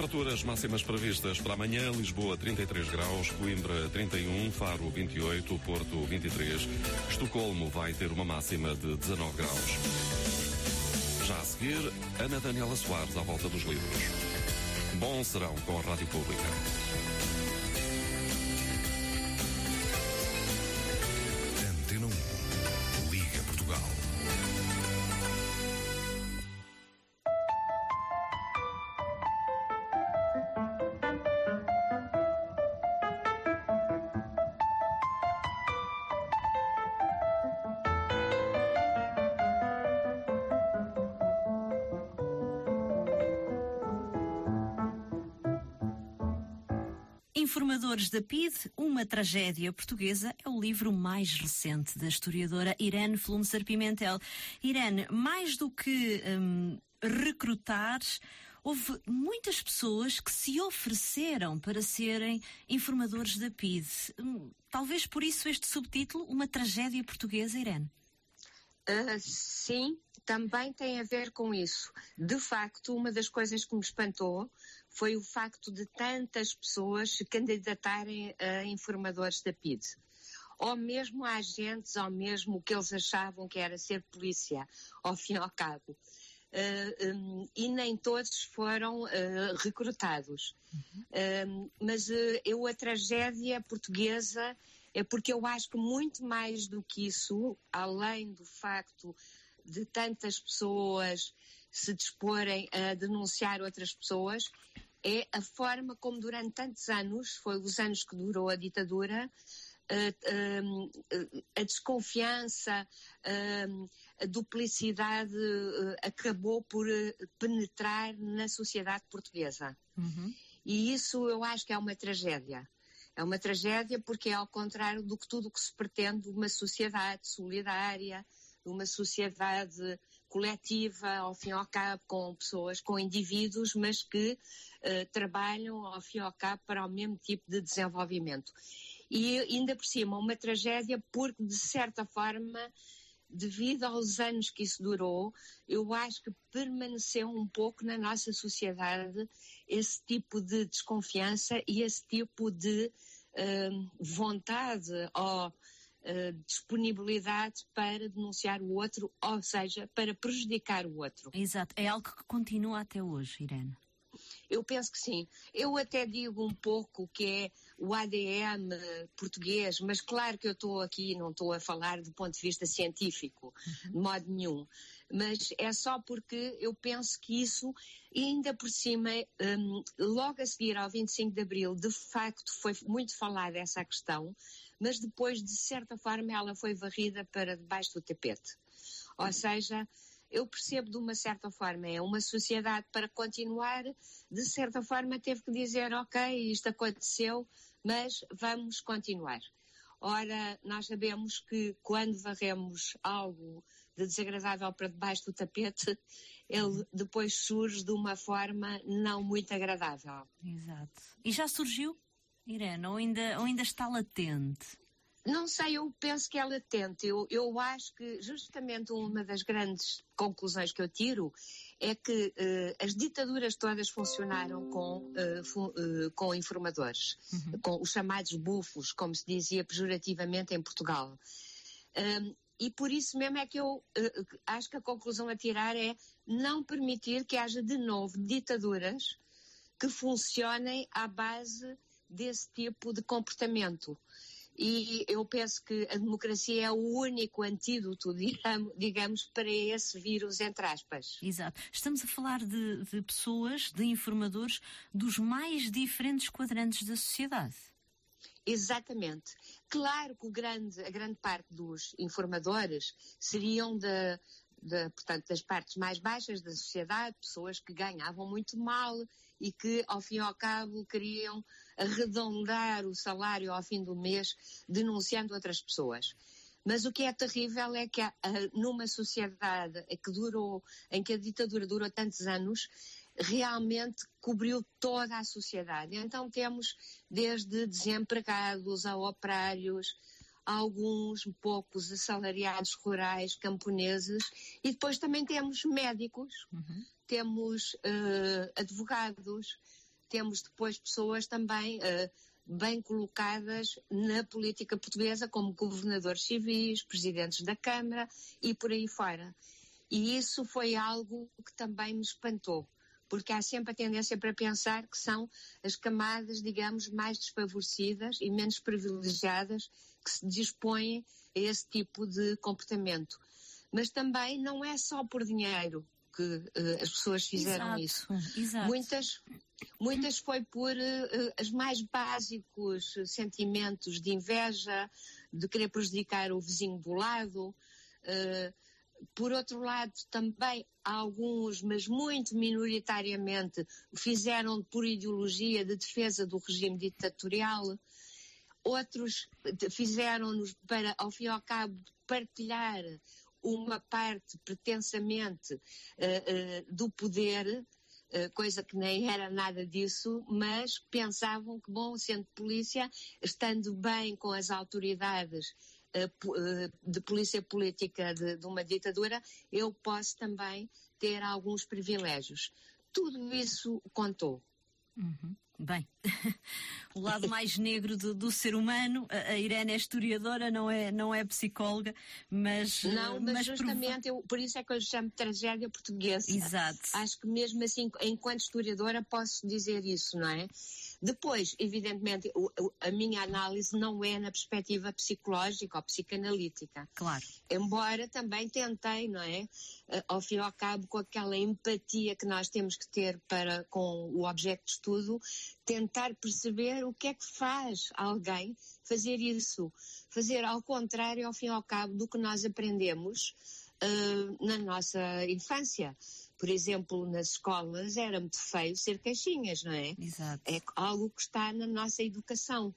Temperaturas máximas previstas para amanhã: Lisboa 33 graus, Coimbra 31, Faro 28, Porto 23, Estocolmo vai ter uma máxima de 19 graus. Já a seguir, Ana Daniela Soares à volta dos livros. Bom serão com a Rádio Pública. Informadores da PID, uma tragédia portuguesa, é o livro mais recente da historiadora Irene Flumser Pimentel. Irene, mais do que hum, recrutar, houve muitas pessoas que se ofereceram para serem informadores da PID. Hum, Talvez por isso este subtítulo, Uma Tragédia Portuguesa, Irene. Ah, sim, também tem a ver com isso. De facto, uma das coisas que me espantou foi o facto de tantas pessoas se candidatarem a informadores da PID. Ou mesmo a agentes, ou mesmo o que eles achavam que era ser polícia, ao fim e ao cabo. Ah, hum, e nem todos foram ah, recrutados. Um, mas eh, eu, a tragédia portuguesa é porque eu acho que muito mais do que isso, além do facto de tantas pessoas se disporem a denunciar outras pessoas, é a forma como durante tantos anos, foi os anos que durou a ditadura, eh, um, eh, a desconfiança, a duplicidade eh, acabou por eh, penetrar na sociedade portuguesa. E isso eu acho que é uma tragédia. É uma tragédia porque é ao contrário do que tudo o que se pretende de uma sociedade solidária, de uma sociedade coletiva, ao fim e ao cabo, com pessoas, com indivíduos, mas que eh, trabalham, ao fim e ao cabo, para o mesmo tipo de desenvolvimento. E ainda por cima, uma tragédia porque, de certa forma, devido aos anos que isso durou, eu acho que permaneceu um pouco na nossa sociedade esse tipo de desconfiança e esse tipo de eh, vontade ou eh, disponibilidade para denunciar o outro, ou seja, para prejudicar o outro. Exato. É algo que continua até hoje, Irene. Eu penso que sim. Eu até digo um pouco que é o ADM português, mas claro que eu estou aqui, não estou a falar do ponto de vista científico, de modo nenhum. Mas é só porque eu penso que isso, ainda por cima, hum, logo a seguir ao 25 de Abril, de facto foi muito falada essa questão, mas depois, de certa forma, ela foi varrida para debaixo do tapete. Ou seja, eu percebo de uma certa forma, é uma sociedade para continuar, de certa forma teve que dizer, ok, isto aconteceu, mas vamos continuar. Ora, nós sabemos que quando varremos algo de desagradável para debaixo do tapete, ele depois surge de uma forma não muito agradável. Exato. E já surgiu, Irene, ou ainda, ou ainda está latente? Não sei, eu penso que é latente. Eu, eu acho que justamente uma das grandes conclusões que eu tiro é que eh, as ditaduras todas funcionaram com, eh, fu- eh, com informadores, com os chamados bufos, como se dizia pejorativamente em Portugal. Um, e por isso mesmo é que eu acho que a conclusão a tirar é não permitir que haja de novo ditaduras que funcionem à base desse tipo de comportamento. E eu penso que a democracia é o único antídoto, digamos, para esse vírus, entre aspas. Exato. Estamos a falar de, de pessoas, de informadores dos mais diferentes quadrantes da sociedade. Exatamente. Claro que grande, a grande parte dos informadores seriam da, da, portanto, das partes mais baixas da sociedade, pessoas que ganhavam muito mal e que, ao fim e ao cabo, queriam arredondar o salário ao fim do mês denunciando outras pessoas. Mas o que é terrível é que ah, numa sociedade que durou, em que a ditadura durou tantos anos, realmente cobriu toda a sociedade. Então temos desde desempregados a operários, alguns poucos assalariados rurais, camponeses, e depois também temos médicos, temos eh, advogados, temos depois pessoas também eh, bem colocadas na política portuguesa, como governadores civis, presidentes da Câmara e por aí fora. E isso foi algo que também me espantou, porque há sempre a tendência para pensar que são as camadas, digamos, mais desfavorecidas e menos privilegiadas que se dispõem a esse tipo de comportamento. Mas também não é só por dinheiro que eh, as pessoas fizeram Exato, isso. exato. Muitas, muitas foi por eh, os mais básicos sentimentos de inveja, de querer prejudicar o vizinho do lado. eh, por outro lado, também alguns, mas muito minoritariamente, fizeram por ideologia de defesa do regime ditatorial. Outros fizeram-nos para, ao fim e ao cabo, partilhar uma parte pretensamente eh, eh, do poder, eh, coisa que nem era nada disso, mas pensavam que, bom, sendo polícia, estando bem com as autoridades de polícia política de, de uma ditadura, eu posso também ter alguns privilégios. Tudo isso contou. Uhum. Bem, o lado mais negro do, do ser humano, a a Irene é historiadora, não é, não é psicóloga, mas. Não, eh, mas, prova- justamente eu, por isso é que eu chamo de tragédia portuguesa. Exato. Acho que mesmo assim, enquanto historiadora, posso dizer isso, não é? Depois, evidentemente, o- a minha análise não é na perspectiva psicológica ou psicanalítica. Claro. Embora também tentei, não é? Eh, Ao fim e ao cabo, com aquela empatia que nós temos que ter para com o objeto de estudo, tentar perceber o que é que faz alguém fazer isso. Fazer ao contrário, ao fim e ao cabo, do que nós aprendemos uh, na nossa infância. Por exemplo, nas escolas era muito feio ser caixinhas, não é? Exato. É algo que está na nossa educação.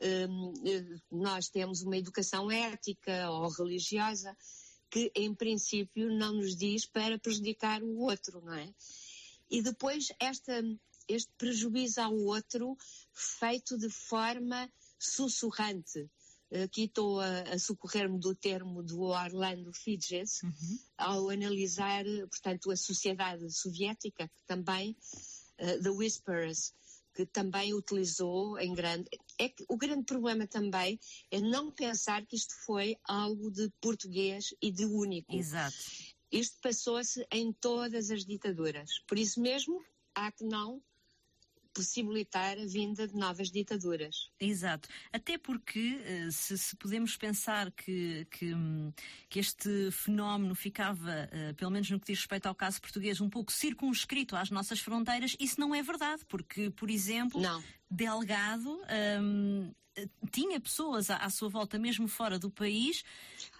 Um, eh, nós temos uma educação ética ou religiosa que, em princípio, não nos diz para prejudicar o outro, não é? E depois esta, este prejuízo ao outro feito de forma sussurrante. Aqui estou a, a socorrer-me do termo do Orlando Fidges, ao analisar, portanto, a sociedade soviética, que também, uh, The Whisperers, que também utilizou em grande. É que o grande problema também é não pensar que isto foi algo de português e de único. Exato. Isto passou-se em todas as ditaduras. Por isso mesmo, há que não possibilitar a vinda de novas ditaduras. Exato. Até porque, eh, se, se podemos pensar que, que, hum, que este fenómeno ficava, eh, pelo menos no que diz respeito ao caso português, um pouco circunscrito às nossas fronteiras, isso não é verdade, porque, por exemplo, Delgado. hum, tinha pessoas à, à sua volta, mesmo fora do país,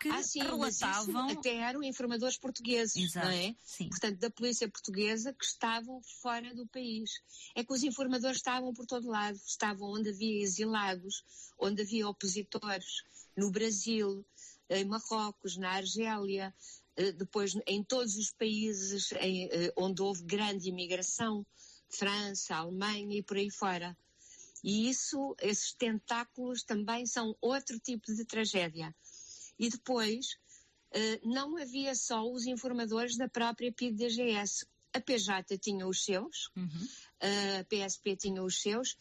que ah, sim, mas isso relatavam. até eram informadores portugueses, Exato, não é? Portanto, da polícia portuguesa que estavam fora do país. É que os informadores estavam por todo lado, estavam onde havia exilados, onde havia opositores, no Brasil, em Marrocos, na Argélia, eh, depois em todos os países em, eh, onde houve grande imigração, França, Alemanha e por aí fora. E isso, esses tentáculos também são outro tipo de tragédia. E depois, eh, não havia só os informadores da própria PIDGS. A PJ tinha os seus, a PSP tinha os seus,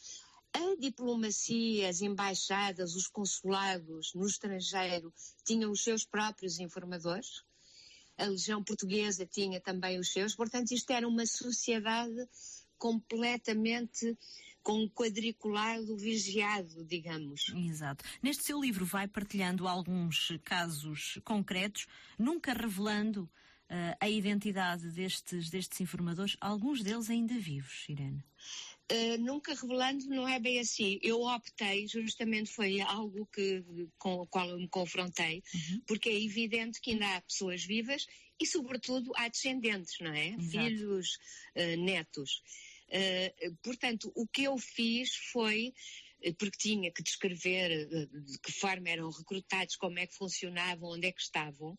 a diplomacia, as embaixadas, os consulados no estrangeiro tinham os seus próprios informadores. A Legião Portuguesa tinha também os seus. Portanto, isto era uma sociedade completamente com um quadriculado vigiado, digamos. Exato. Neste seu livro vai partilhando alguns casos concretos, nunca revelando eh, a identidade destes, destes informadores, alguns deles ainda vivos, Irene. Uh, nunca revelando, não é bem assim. Eu optei, justamente foi algo que, com o qual eu me confrontei, porque é evidente que ainda há pessoas vivas e, sobretudo, há descendentes, não é? Exato. Filhos, uh, netos. Uh, portanto, o que eu fiz foi, eh, porque tinha que descrever eh, de que forma eram recrutados, como é que funcionavam, onde é que estavam,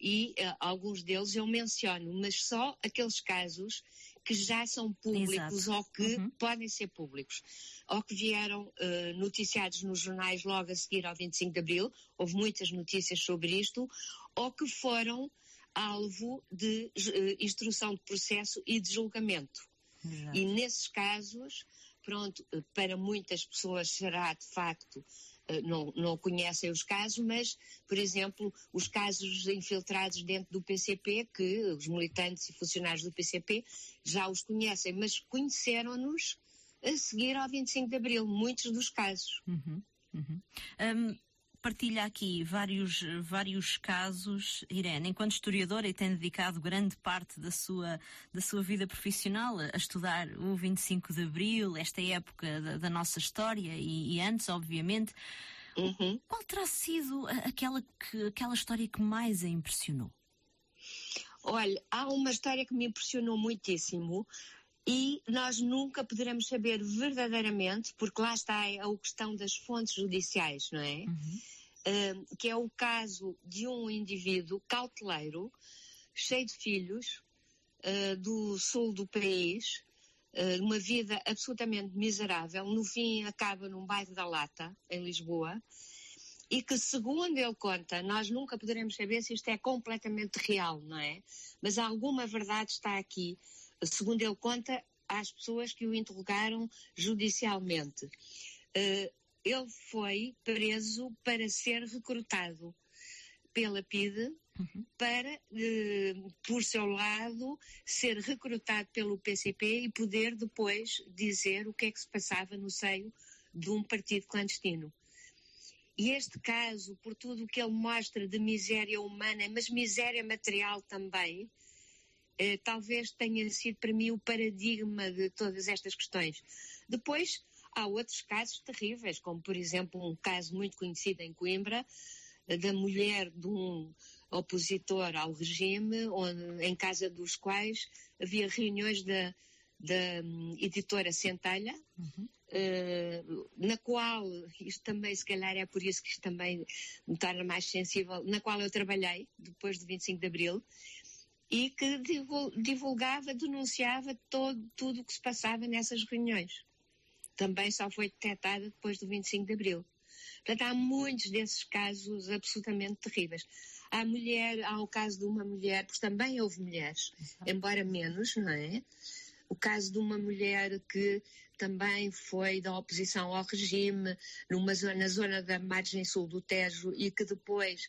e uh, alguns deles eu menciono, mas só aqueles casos que já são públicos Exato. ou que podem ser públicos, ou que vieram uh, noticiados nos jornais logo a seguir ao 25 de Abril, houve muitas notícias sobre isto, ou que foram alvo de uh, instrução de processo e de julgamento. E nesses casos, pronto, para muitas pessoas será de facto, eh, não, não conhecem os casos, mas, por exemplo, os casos infiltrados dentro do PCP, que os militantes e funcionários do PCP já os conhecem, mas conheceram-nos a seguir ao 25 de Abril, muitos dos casos. Uhum, uhum. Hum, partilha aqui vários, vários casos, Irene, enquanto historiadora e tem dedicado grande parte da sua, da sua vida profissional a estudar o 25 de Abril, esta época da, da nossa história e, e antes, obviamente. Qual terá sido aquela, que, aquela história que mais a impressionou? Olha, há uma história que me impressionou muitíssimo e nós nunca poderemos saber verdadeiramente, porque lá está a questão das fontes judiciais, não é? Ah, que é o caso de um indivíduo cauteleiro, cheio de filhos, ah, do sul do país, ah, uma vida absolutamente miserável, no fim acaba num bairro da Lata, em Lisboa, e que, segundo ele conta, nós nunca poderemos saber se isto é completamente real, não é? Mas alguma verdade está aqui. Segundo ele conta, às pessoas que o interrogaram judicialmente. Eh, ele foi preso para ser recrutado pela PIDE para, eh, por seu lado, ser recrutado pelo PCP e poder depois dizer o que é que se passava no seio de um partido clandestino. E este caso, por tudo o que ele mostra de miséria humana, mas miséria material também, eh, talvez tenha sido para mim o paradigma de todas estas questões. Depois, há outros casos terríveis, como por exemplo um caso muito conhecido em Coimbra, eh, da mulher de um opositor ao regime, onde, em casa dos quais havia reuniões da, da hum, editora Centelha, eh, na qual, isto também se calhar é por isso que isto também me torna mais sensível, na qual eu trabalhei depois de 25 de Abril, e que divul- divulgava, denunciava todo, tudo o que se passava nessas reuniões. Também só foi detectada depois do 25 de Abril. Portanto, há muitos desses casos absolutamente terríveis. Há mulher, há o caso de uma mulher, porque também houve mulheres, embora menos, não é? O caso de uma mulher que também foi da oposição ao regime, numa zona, na zona da margem sul do Tejo, e que depois,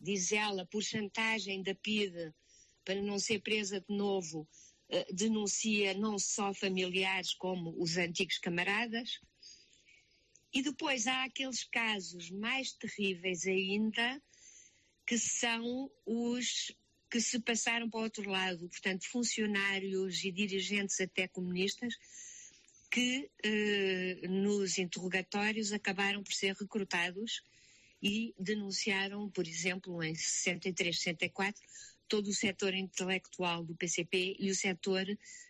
diz ela, por chantagem da PIDE, para não ser presa de novo, eh, denuncia não só familiares como os antigos camaradas. E depois há aqueles casos mais terríveis ainda, que são os que se passaram para o outro lado, portanto, funcionários e dirigentes até comunistas, que eh, nos interrogatórios acabaram por ser recrutados e denunciaram, por exemplo, em 63, 64, todo o setor intelectual do PCP e o setor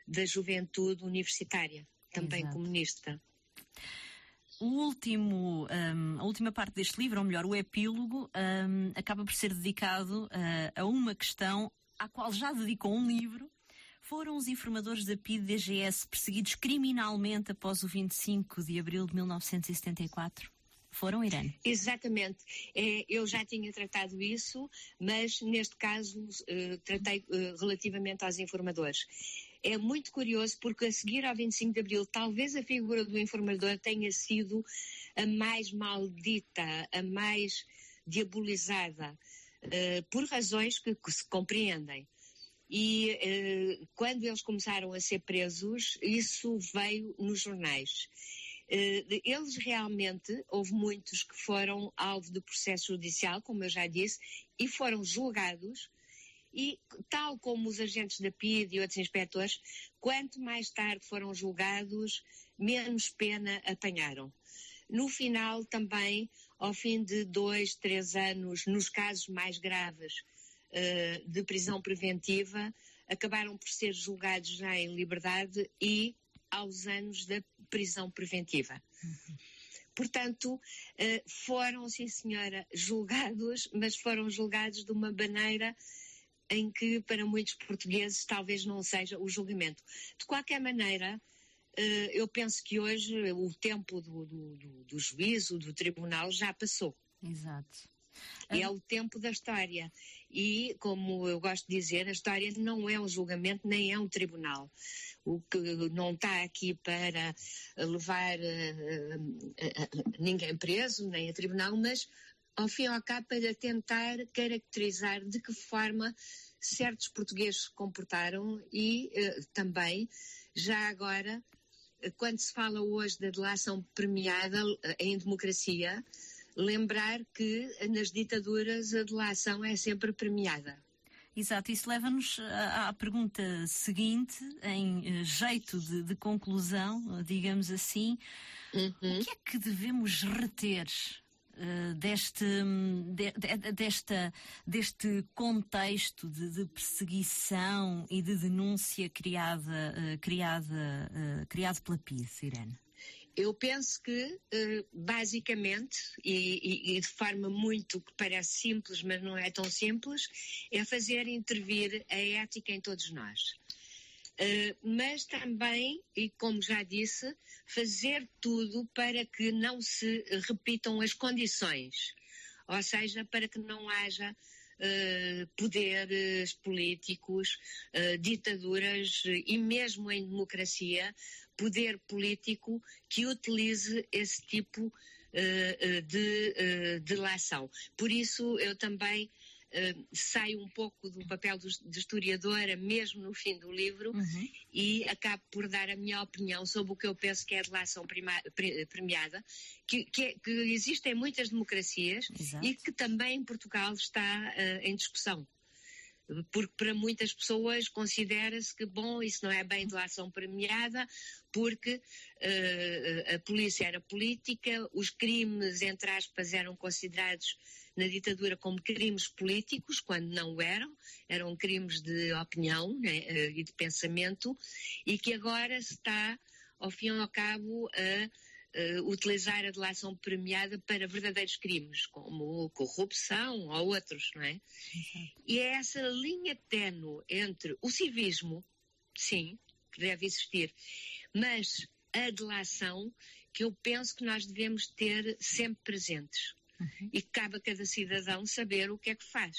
da juventude universitária, também Exato. comunista. O último, hum, a última parte deste livro, ou melhor, o epílogo, hum, acaba por ser dedicado ah, a uma questão à qual já dedicou um livro. Foram os informadores da PID-DGS perseguidos criminalmente após o 25 de abril de 1974? Foram, Irene? Exatamente. É, eu já tinha tratado isso, mas neste caso eh, tratei eh, relativamente aos informadores. É muito curioso porque a seguir ao 25 de Abril, talvez a figura do informador tenha sido a mais maldita, a mais diabolizada, eh, por razões que, que se compreendem. E quando eles começaram a ser presos, isso veio nos jornais. Eh, eles realmente, houve muitos que foram alvo de processo judicial, como eu já disse, e foram julgados. E, tal como os agentes da PID e outros inspectores, quanto mais tarde foram julgados, menos pena apanharam. No final, também, ao fim de dois, três anos, nos casos mais graves eh, de prisão preventiva, acabaram por ser julgados já em liberdade e aos anos da prisão preventiva. Portanto, eh, foram, sim senhora, julgados, mas foram julgados de uma maneira em que para muitos portugueses talvez não seja o julgamento. De qualquer maneira, eh, eu penso que hoje o tempo do, do, do, do juízo, do tribunal, já passou. Exato. É o tempo da história. E, como eu gosto de dizer, a história não é um julgamento nem é um tribunal. O que não está aqui para levar eh, eh, eh, ninguém preso, nem a tribunal, mas ao fim e ao cabo para tentar caracterizar de que forma certos portugueses se comportaram e eh, também, já agora, eh, quando se fala hoje da delação premiada eh, em democracia, lembrar que nas ditaduras a delação é sempre premiada. Exato, isso leva-nos à, à pergunta seguinte, em eh, jeito de, de conclusão, eh, digamos assim. Uhum. O que é que devemos reter eh, deste, hum, de- de- desta, deste contexto de, de perseguição e de denúncia criada, eh, criada, eh, criado pela PID, Irene? Eu penso que, eh, basicamente, e, e- de forma muito que parece simples, mas não é tão simples, é fazer intervir a ética em todos nós. Eh, mas também, e como já disse, fazer tudo para que não se repitam as condições. Ou seja, para que não haja eh, poderes políticos, ditaduras e mesmo em democracia, poder político que utilize esse tipo eh, de eh, delação. Por isso, eu também eh, saio um pouco do papel de historiadora, mesmo no fim do livro, e acabo por dar a minha opinião sobre o que eu penso que é a delação premiada, que, que, é- que existe em muitas democracias e que também em Portugal está eh, em discussão. Porque para muitas pessoas considera-se que, bom, isso não é bem delação premiada, porque uh, a polícia era política, os crimes, entre aspas, eram considerados na ditadura como crimes políticos, quando não eram, eram crimes de opinião né, uh, e de pensamento, e que agora se está, ao fim e ao cabo, a uh, utilizar a delação premiada para verdadeiros crimes, como corrupção ou outros, não é? E é essa linha tenue entre o civismo, sim, que deve existir, mas a delação que eu penso que nós devemos ter sempre presentes. E que cabe a cada cidadão saber o que é que faz.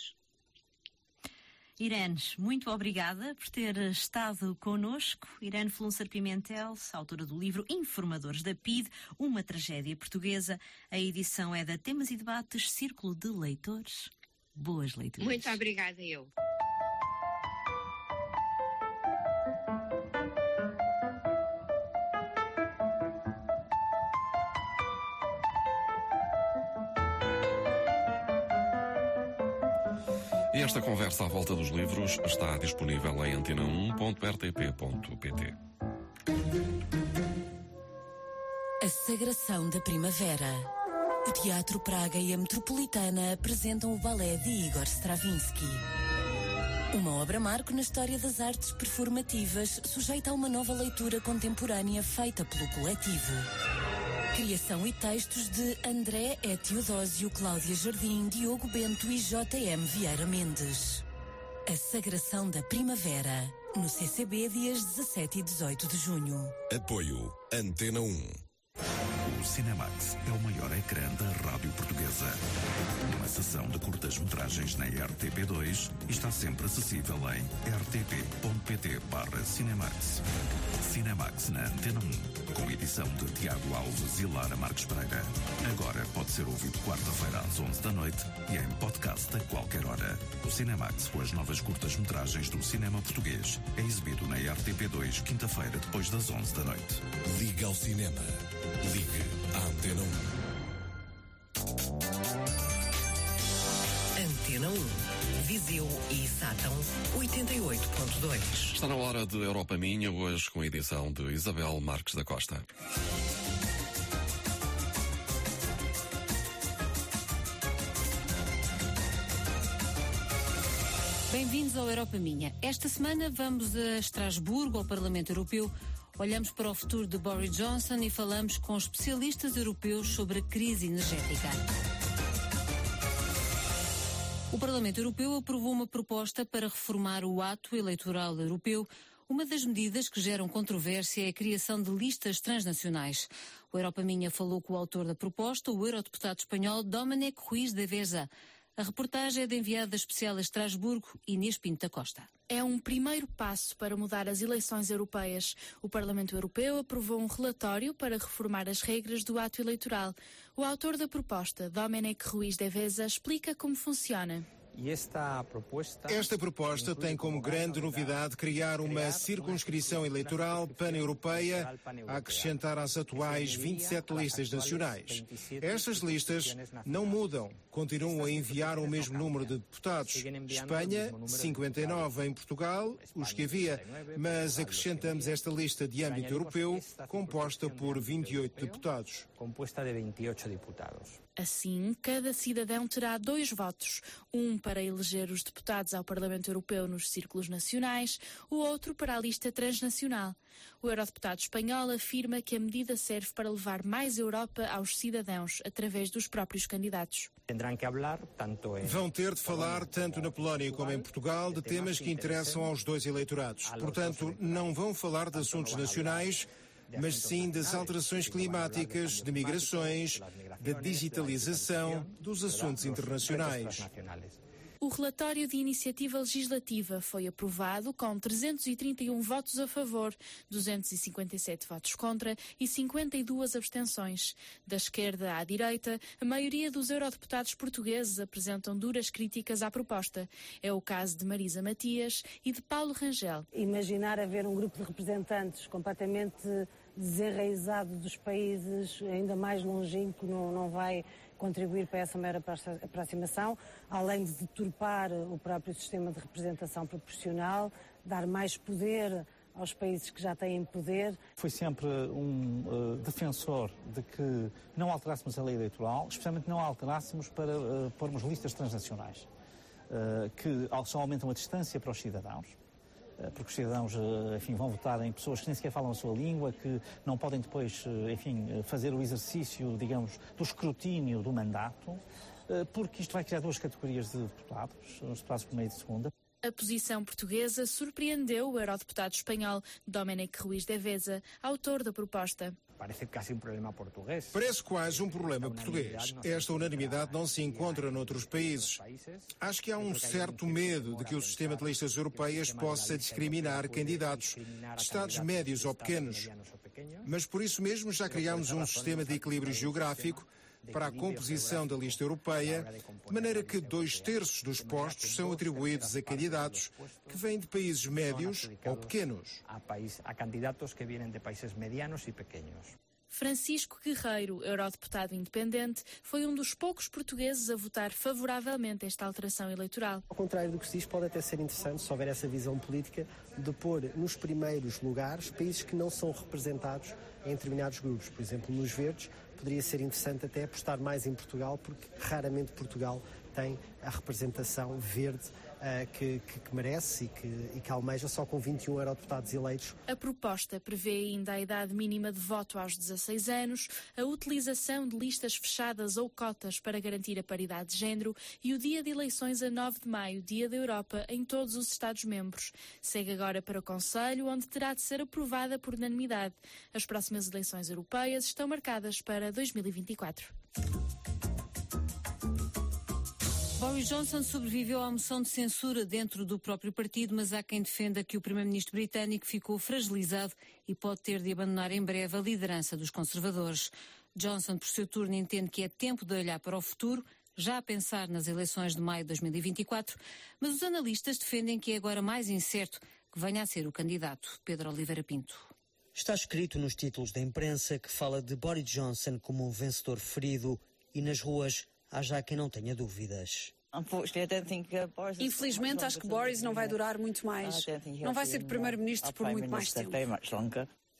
Irene, muito obrigada por ter estado connosco. Irene Fluncer Pimentel, autora do livro Informadores da PID, uma tragédia portuguesa. A edição é da Temas e Debates Círculo de Leitores. Boas leituras. Muito obrigada, eu. Esta conversa à volta dos livros está disponível em antena1.rtp.pt. A Sagração da Primavera. O Teatro Praga e a Metropolitana apresentam o balé de Igor Stravinsky. Uma obra-marco na história das artes performativas, sujeita a uma nova leitura contemporânea feita pelo coletivo. Criação e textos de André E. Teodósio, Cláudia Jardim, Diogo Bento e J.M. Vieira Mendes. A Sagração da Primavera, no CCB, dias 17 e 18 de junho. Apoio Antena 1. Cinemax é o maior ecrã da rádio portuguesa. Uma sessão de curtas-metragens na RTP2 está sempre acessível em rtp.pt Cinemax. Cinemax na Antena 1, com edição de Tiago Alves e Lara Marques Braga. Agora pode ser ouvido quarta-feira às 11 da noite e em podcast a qualquer hora. O Cinemax com as novas curtas-metragens do cinema português é exibido na RTP2 quinta-feira depois das 11 da noite. Liga ao cinema. Ligue à Antena 1. Antena 1. Viseu e Sátão 88.2. Está na hora de Europa Minha, hoje com a edição de Isabel Marques da Costa. Bem-vindos ao Europa Minha. Esta semana vamos a Estrasburgo, ao Parlamento Europeu. Olhamos para o futuro de Boris Johnson e falamos com especialistas europeus sobre a crise energética. O Parlamento Europeu aprovou uma proposta para reformar o ato eleitoral europeu. Uma das medidas que geram controvérsia é a criação de listas transnacionais. O Europa Minha falou com o autor da proposta, o eurodeputado espanhol Dominic Ruiz de Veza. A reportagem é da enviada especial a Estrasburgo, Inês Pinto da Costa. É um primeiro passo para mudar as eleições europeias. O Parlamento Europeu aprovou um relatório para reformar as regras do ato eleitoral. O autor da proposta, Dominic Ruiz de Veza, explica como funciona. Esta proposta tem como grande novidade criar uma circunscrição eleitoral pan-europeia a acrescentar às atuais 27 listas nacionais. Estas listas não mudam, continuam a enviar o mesmo número de deputados. Espanha, 59 em Portugal, os que havia, mas acrescentamos esta lista de âmbito europeu composta por 28 deputados. Assim, cada cidadão terá dois votos, um para eleger os deputados ao Parlamento Europeu nos círculos nacionais, o outro para a lista transnacional. O eurodeputado espanhol afirma que a medida serve para levar mais Europa aos cidadãos através dos próprios candidatos. Vão ter de falar, tanto na Polónia como em Portugal, de temas que interessam aos dois eleitorados. Portanto, não vão falar de assuntos nacionais, mas sim das alterações climáticas, de migrações, da digitalização, dos assuntos internacionais. O relatório de iniciativa legislativa foi aprovado com 331 votos a favor, 257 votos contra e 52 abstenções. Da esquerda à direita, a maioria dos eurodeputados portugueses apresentam duras críticas à proposta. É o caso de Marisa Matias e de Paulo Rangel. Imaginar haver um grupo de representantes completamente desenraizado dos países, ainda mais longínquo, não, não vai contribuir para essa mera aproximação, além de deturpar o próprio sistema de representação proporcional, dar mais poder aos países que já têm poder. Foi sempre um uh, defensor de que não alterássemos a lei eleitoral, especialmente não alterássemos para uh, pormos listas transnacionais, uh, que só aumentam a distância para os cidadãos porque os cidadãos, enfim, vão votar em pessoas que nem sequer falam a sua língua, que não podem depois, enfim, fazer o exercício, digamos, do escrutínio do mandato, porque isto vai criar duas categorias de deputados, os deputados primeira e segunda. A posição portuguesa surpreendeu o eurodeputado espanhol Dominic Ruiz de Veza, autor da proposta. Parece quase um problema português. Parece quase um problema português. Esta unanimidade não se encontra noutros países. Acho que há um certo medo de que o sistema de listas europeias possa discriminar candidatos de Estados médios ou pequenos. Mas por isso mesmo já criámos um sistema de equilíbrio geográfico para a composição da lista europeia, de maneira que dois terços dos postos são atribuídos a candidatos que vêm de países médios ou pequenos. A candidatos que vêm de países medianos e pequenos. Francisco Guerreiro, eurodeputado independente, foi um dos poucos portugueses a votar favoravelmente esta alteração eleitoral. Ao contrário do que se diz, pode até ser interessante, se houver essa visão política, de pôr nos primeiros lugares países que não são representados em determinados grupos. Por exemplo, nos verdes, poderia ser interessante até apostar mais em Portugal, porque raramente Portugal tem a representação verde uh, que, que, que, merece e que, e que almeja só com 21 eurodeputados eleitos. A proposta prevê ainda a idade mínima de voto aos 16 anos, a utilização de listas fechadas ou cotas para garantir a paridade de género e o dia de eleições a 9 de maio, Dia da Europa, em todos os Estados-membros. Segue agora para o Conselho, onde terá de ser aprovada por unanimidade. As próximas eleições europeias estão marcadas para 2024. Boris Johnson sobreviveu à moção de censura dentro do próprio partido, mas há quem defenda que o primeiro-ministro britânico ficou fragilizado e pode ter de abandonar em breve a liderança dos conservadores. Johnson, por seu turno, entende que é tempo de olhar para o futuro, já a pensar nas eleições de maio de 2024, mas os analistas defendem que é agora mais incerto que venha a ser o candidato. Pedro Oliveira Pinto. Está escrito nos títulos da imprensa que fala de Boris Johnson como um vencedor ferido e nas ruas há já quem não tenha dúvidas. Infelizmente, acho que Boris não vai durar muito mais. Não vai ser primeiro-ministro por muito mais tempo.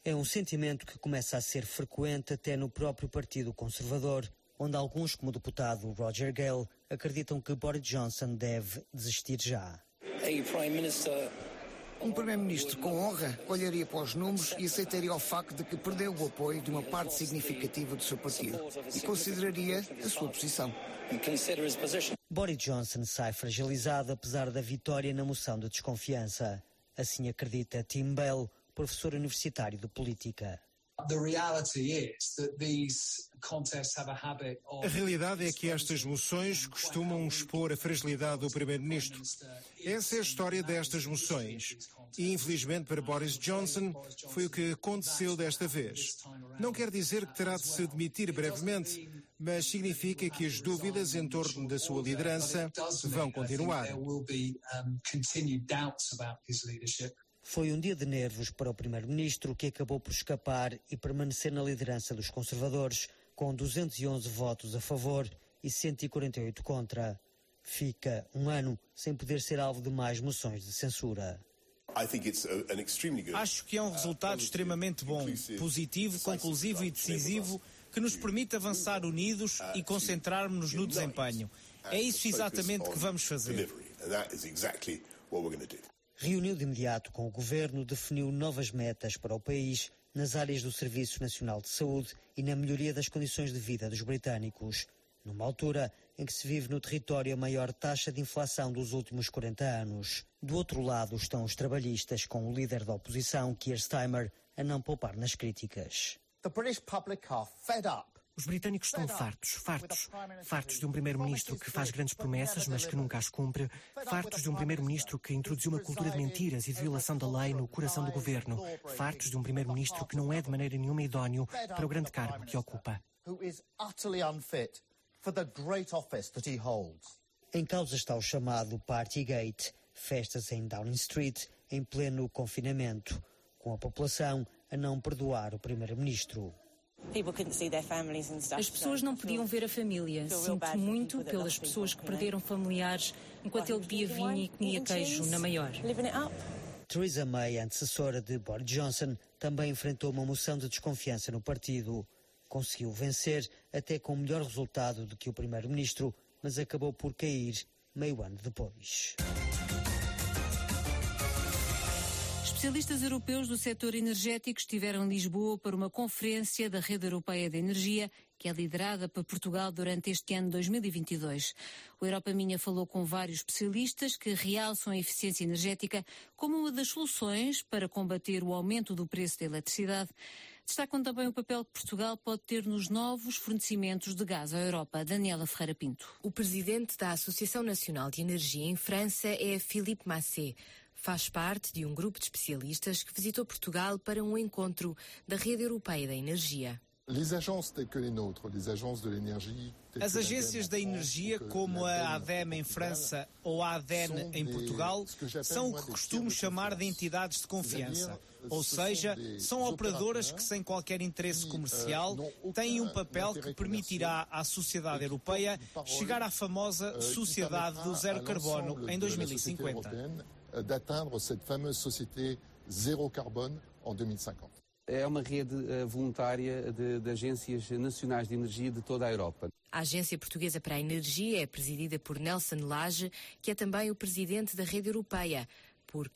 É um sentimento que começa a ser frequente até no próprio Partido Conservador, onde alguns, como o deputado Roger Gale, acreditam que Boris Johnson deve desistir já. Um primeiro-ministro com honra olharia para os números e aceitaria o facto de que perdeu o apoio de uma parte significativa do seu partido e consideraria a sua posição. Boris Johnson sai fragilizado apesar da vitória na moção de desconfiança. Assim acredita Tim Bell, professor universitário de política. A realidade é que estas moções costumam expor a fragilidade do Primeiro-Ministro. Essa é a história destas moções. E, infelizmente, para Boris Johnson, foi o que aconteceu desta vez. Não quer dizer que terá de se demitir brevemente, mas significa que as dúvidas em torno da sua liderança vão continuar. Foi um dia de nervos para o primeiro-ministro que acabou por escapar e permanecer na liderança dos conservadores, com 211 votos a favor e 148 contra. Fica um ano sem poder ser alvo de mais moções de censura. Acho que é um resultado extremamente bom, positivo, conclusivo e decisivo que nos permite avançar unidos e concentrarmos-nos no desempenho. É isso exatamente que vamos fazer. Reuniu de imediato com o governo, definiu novas metas para o país nas áreas do Serviço Nacional de Saúde e na melhoria das condições de vida dos britânicos, numa altura em que se vive no território a maior taxa de inflação dos últimos 40 anos. Do outro lado estão os trabalhistas, com o líder da oposição, Keir Starmer, a não poupar nas críticas. The British public are fed up os britânicos estão fartos, fartos. Fartos de um primeiro-ministro que faz grandes promessas, mas que nunca as cumpre. Fartos de um primeiro-ministro que introduziu uma cultura de mentiras e de violação da lei no coração do governo. Fartos de um primeiro-ministro que não é de maneira nenhuma idóneo para o grande cargo que ocupa. Em causa está o chamado Partygate, festas em Downing Street, em pleno confinamento. com a população a não perdoar o primeiro-ministro. As pessoas não podiam ver a família. Sinto muito pelas pessoas que perderam familiares enquanto ele bebia vinho e comia queijo na maior. Theresa May, antecessora de Boris Johnson, também enfrentou uma moção de desconfiança no partido. Conseguiu vencer, até com melhor resultado do que o primeiro-ministro, mas acabou por cair meio ano depois. Especialistas europeus do setor energético estiveram em Lisboa para uma conferência da Rede Europeia de Energia, que é liderada por Portugal durante este ano 2022. O Europa Minha falou com vários especialistas que realçam a eficiência energética como uma das soluções para combater o aumento do preço da eletricidade. Destacam também o papel que Portugal pode ter nos novos fornecimentos de gás à Europa. Daniela Ferreira Pinto. O presidente da Associação Nacional de Energia em França é Philippe Massé. Faz parte de um grupo de especialistas que visitou Portugal para um encontro da Rede Europeia da Energia. As agências da energia, como a ADEME em França ou a ADEN em Portugal, são o que costumo chamar de entidades de confiança. Ou seja, são operadoras que, sem qualquer interesse comercial, têm um papel que permitirá à sociedade europeia chegar à famosa sociedade do zero carbono em 2050 d'atteindre cette fameuse société zéro carbone en 2050. É uma rede uh, voluntária de, de, agências nacionais de energia de toda a Europa. A Agência Portuguesa para a Energia é presidida por Nelson Lage, que é também o presidente da rede europeia, porque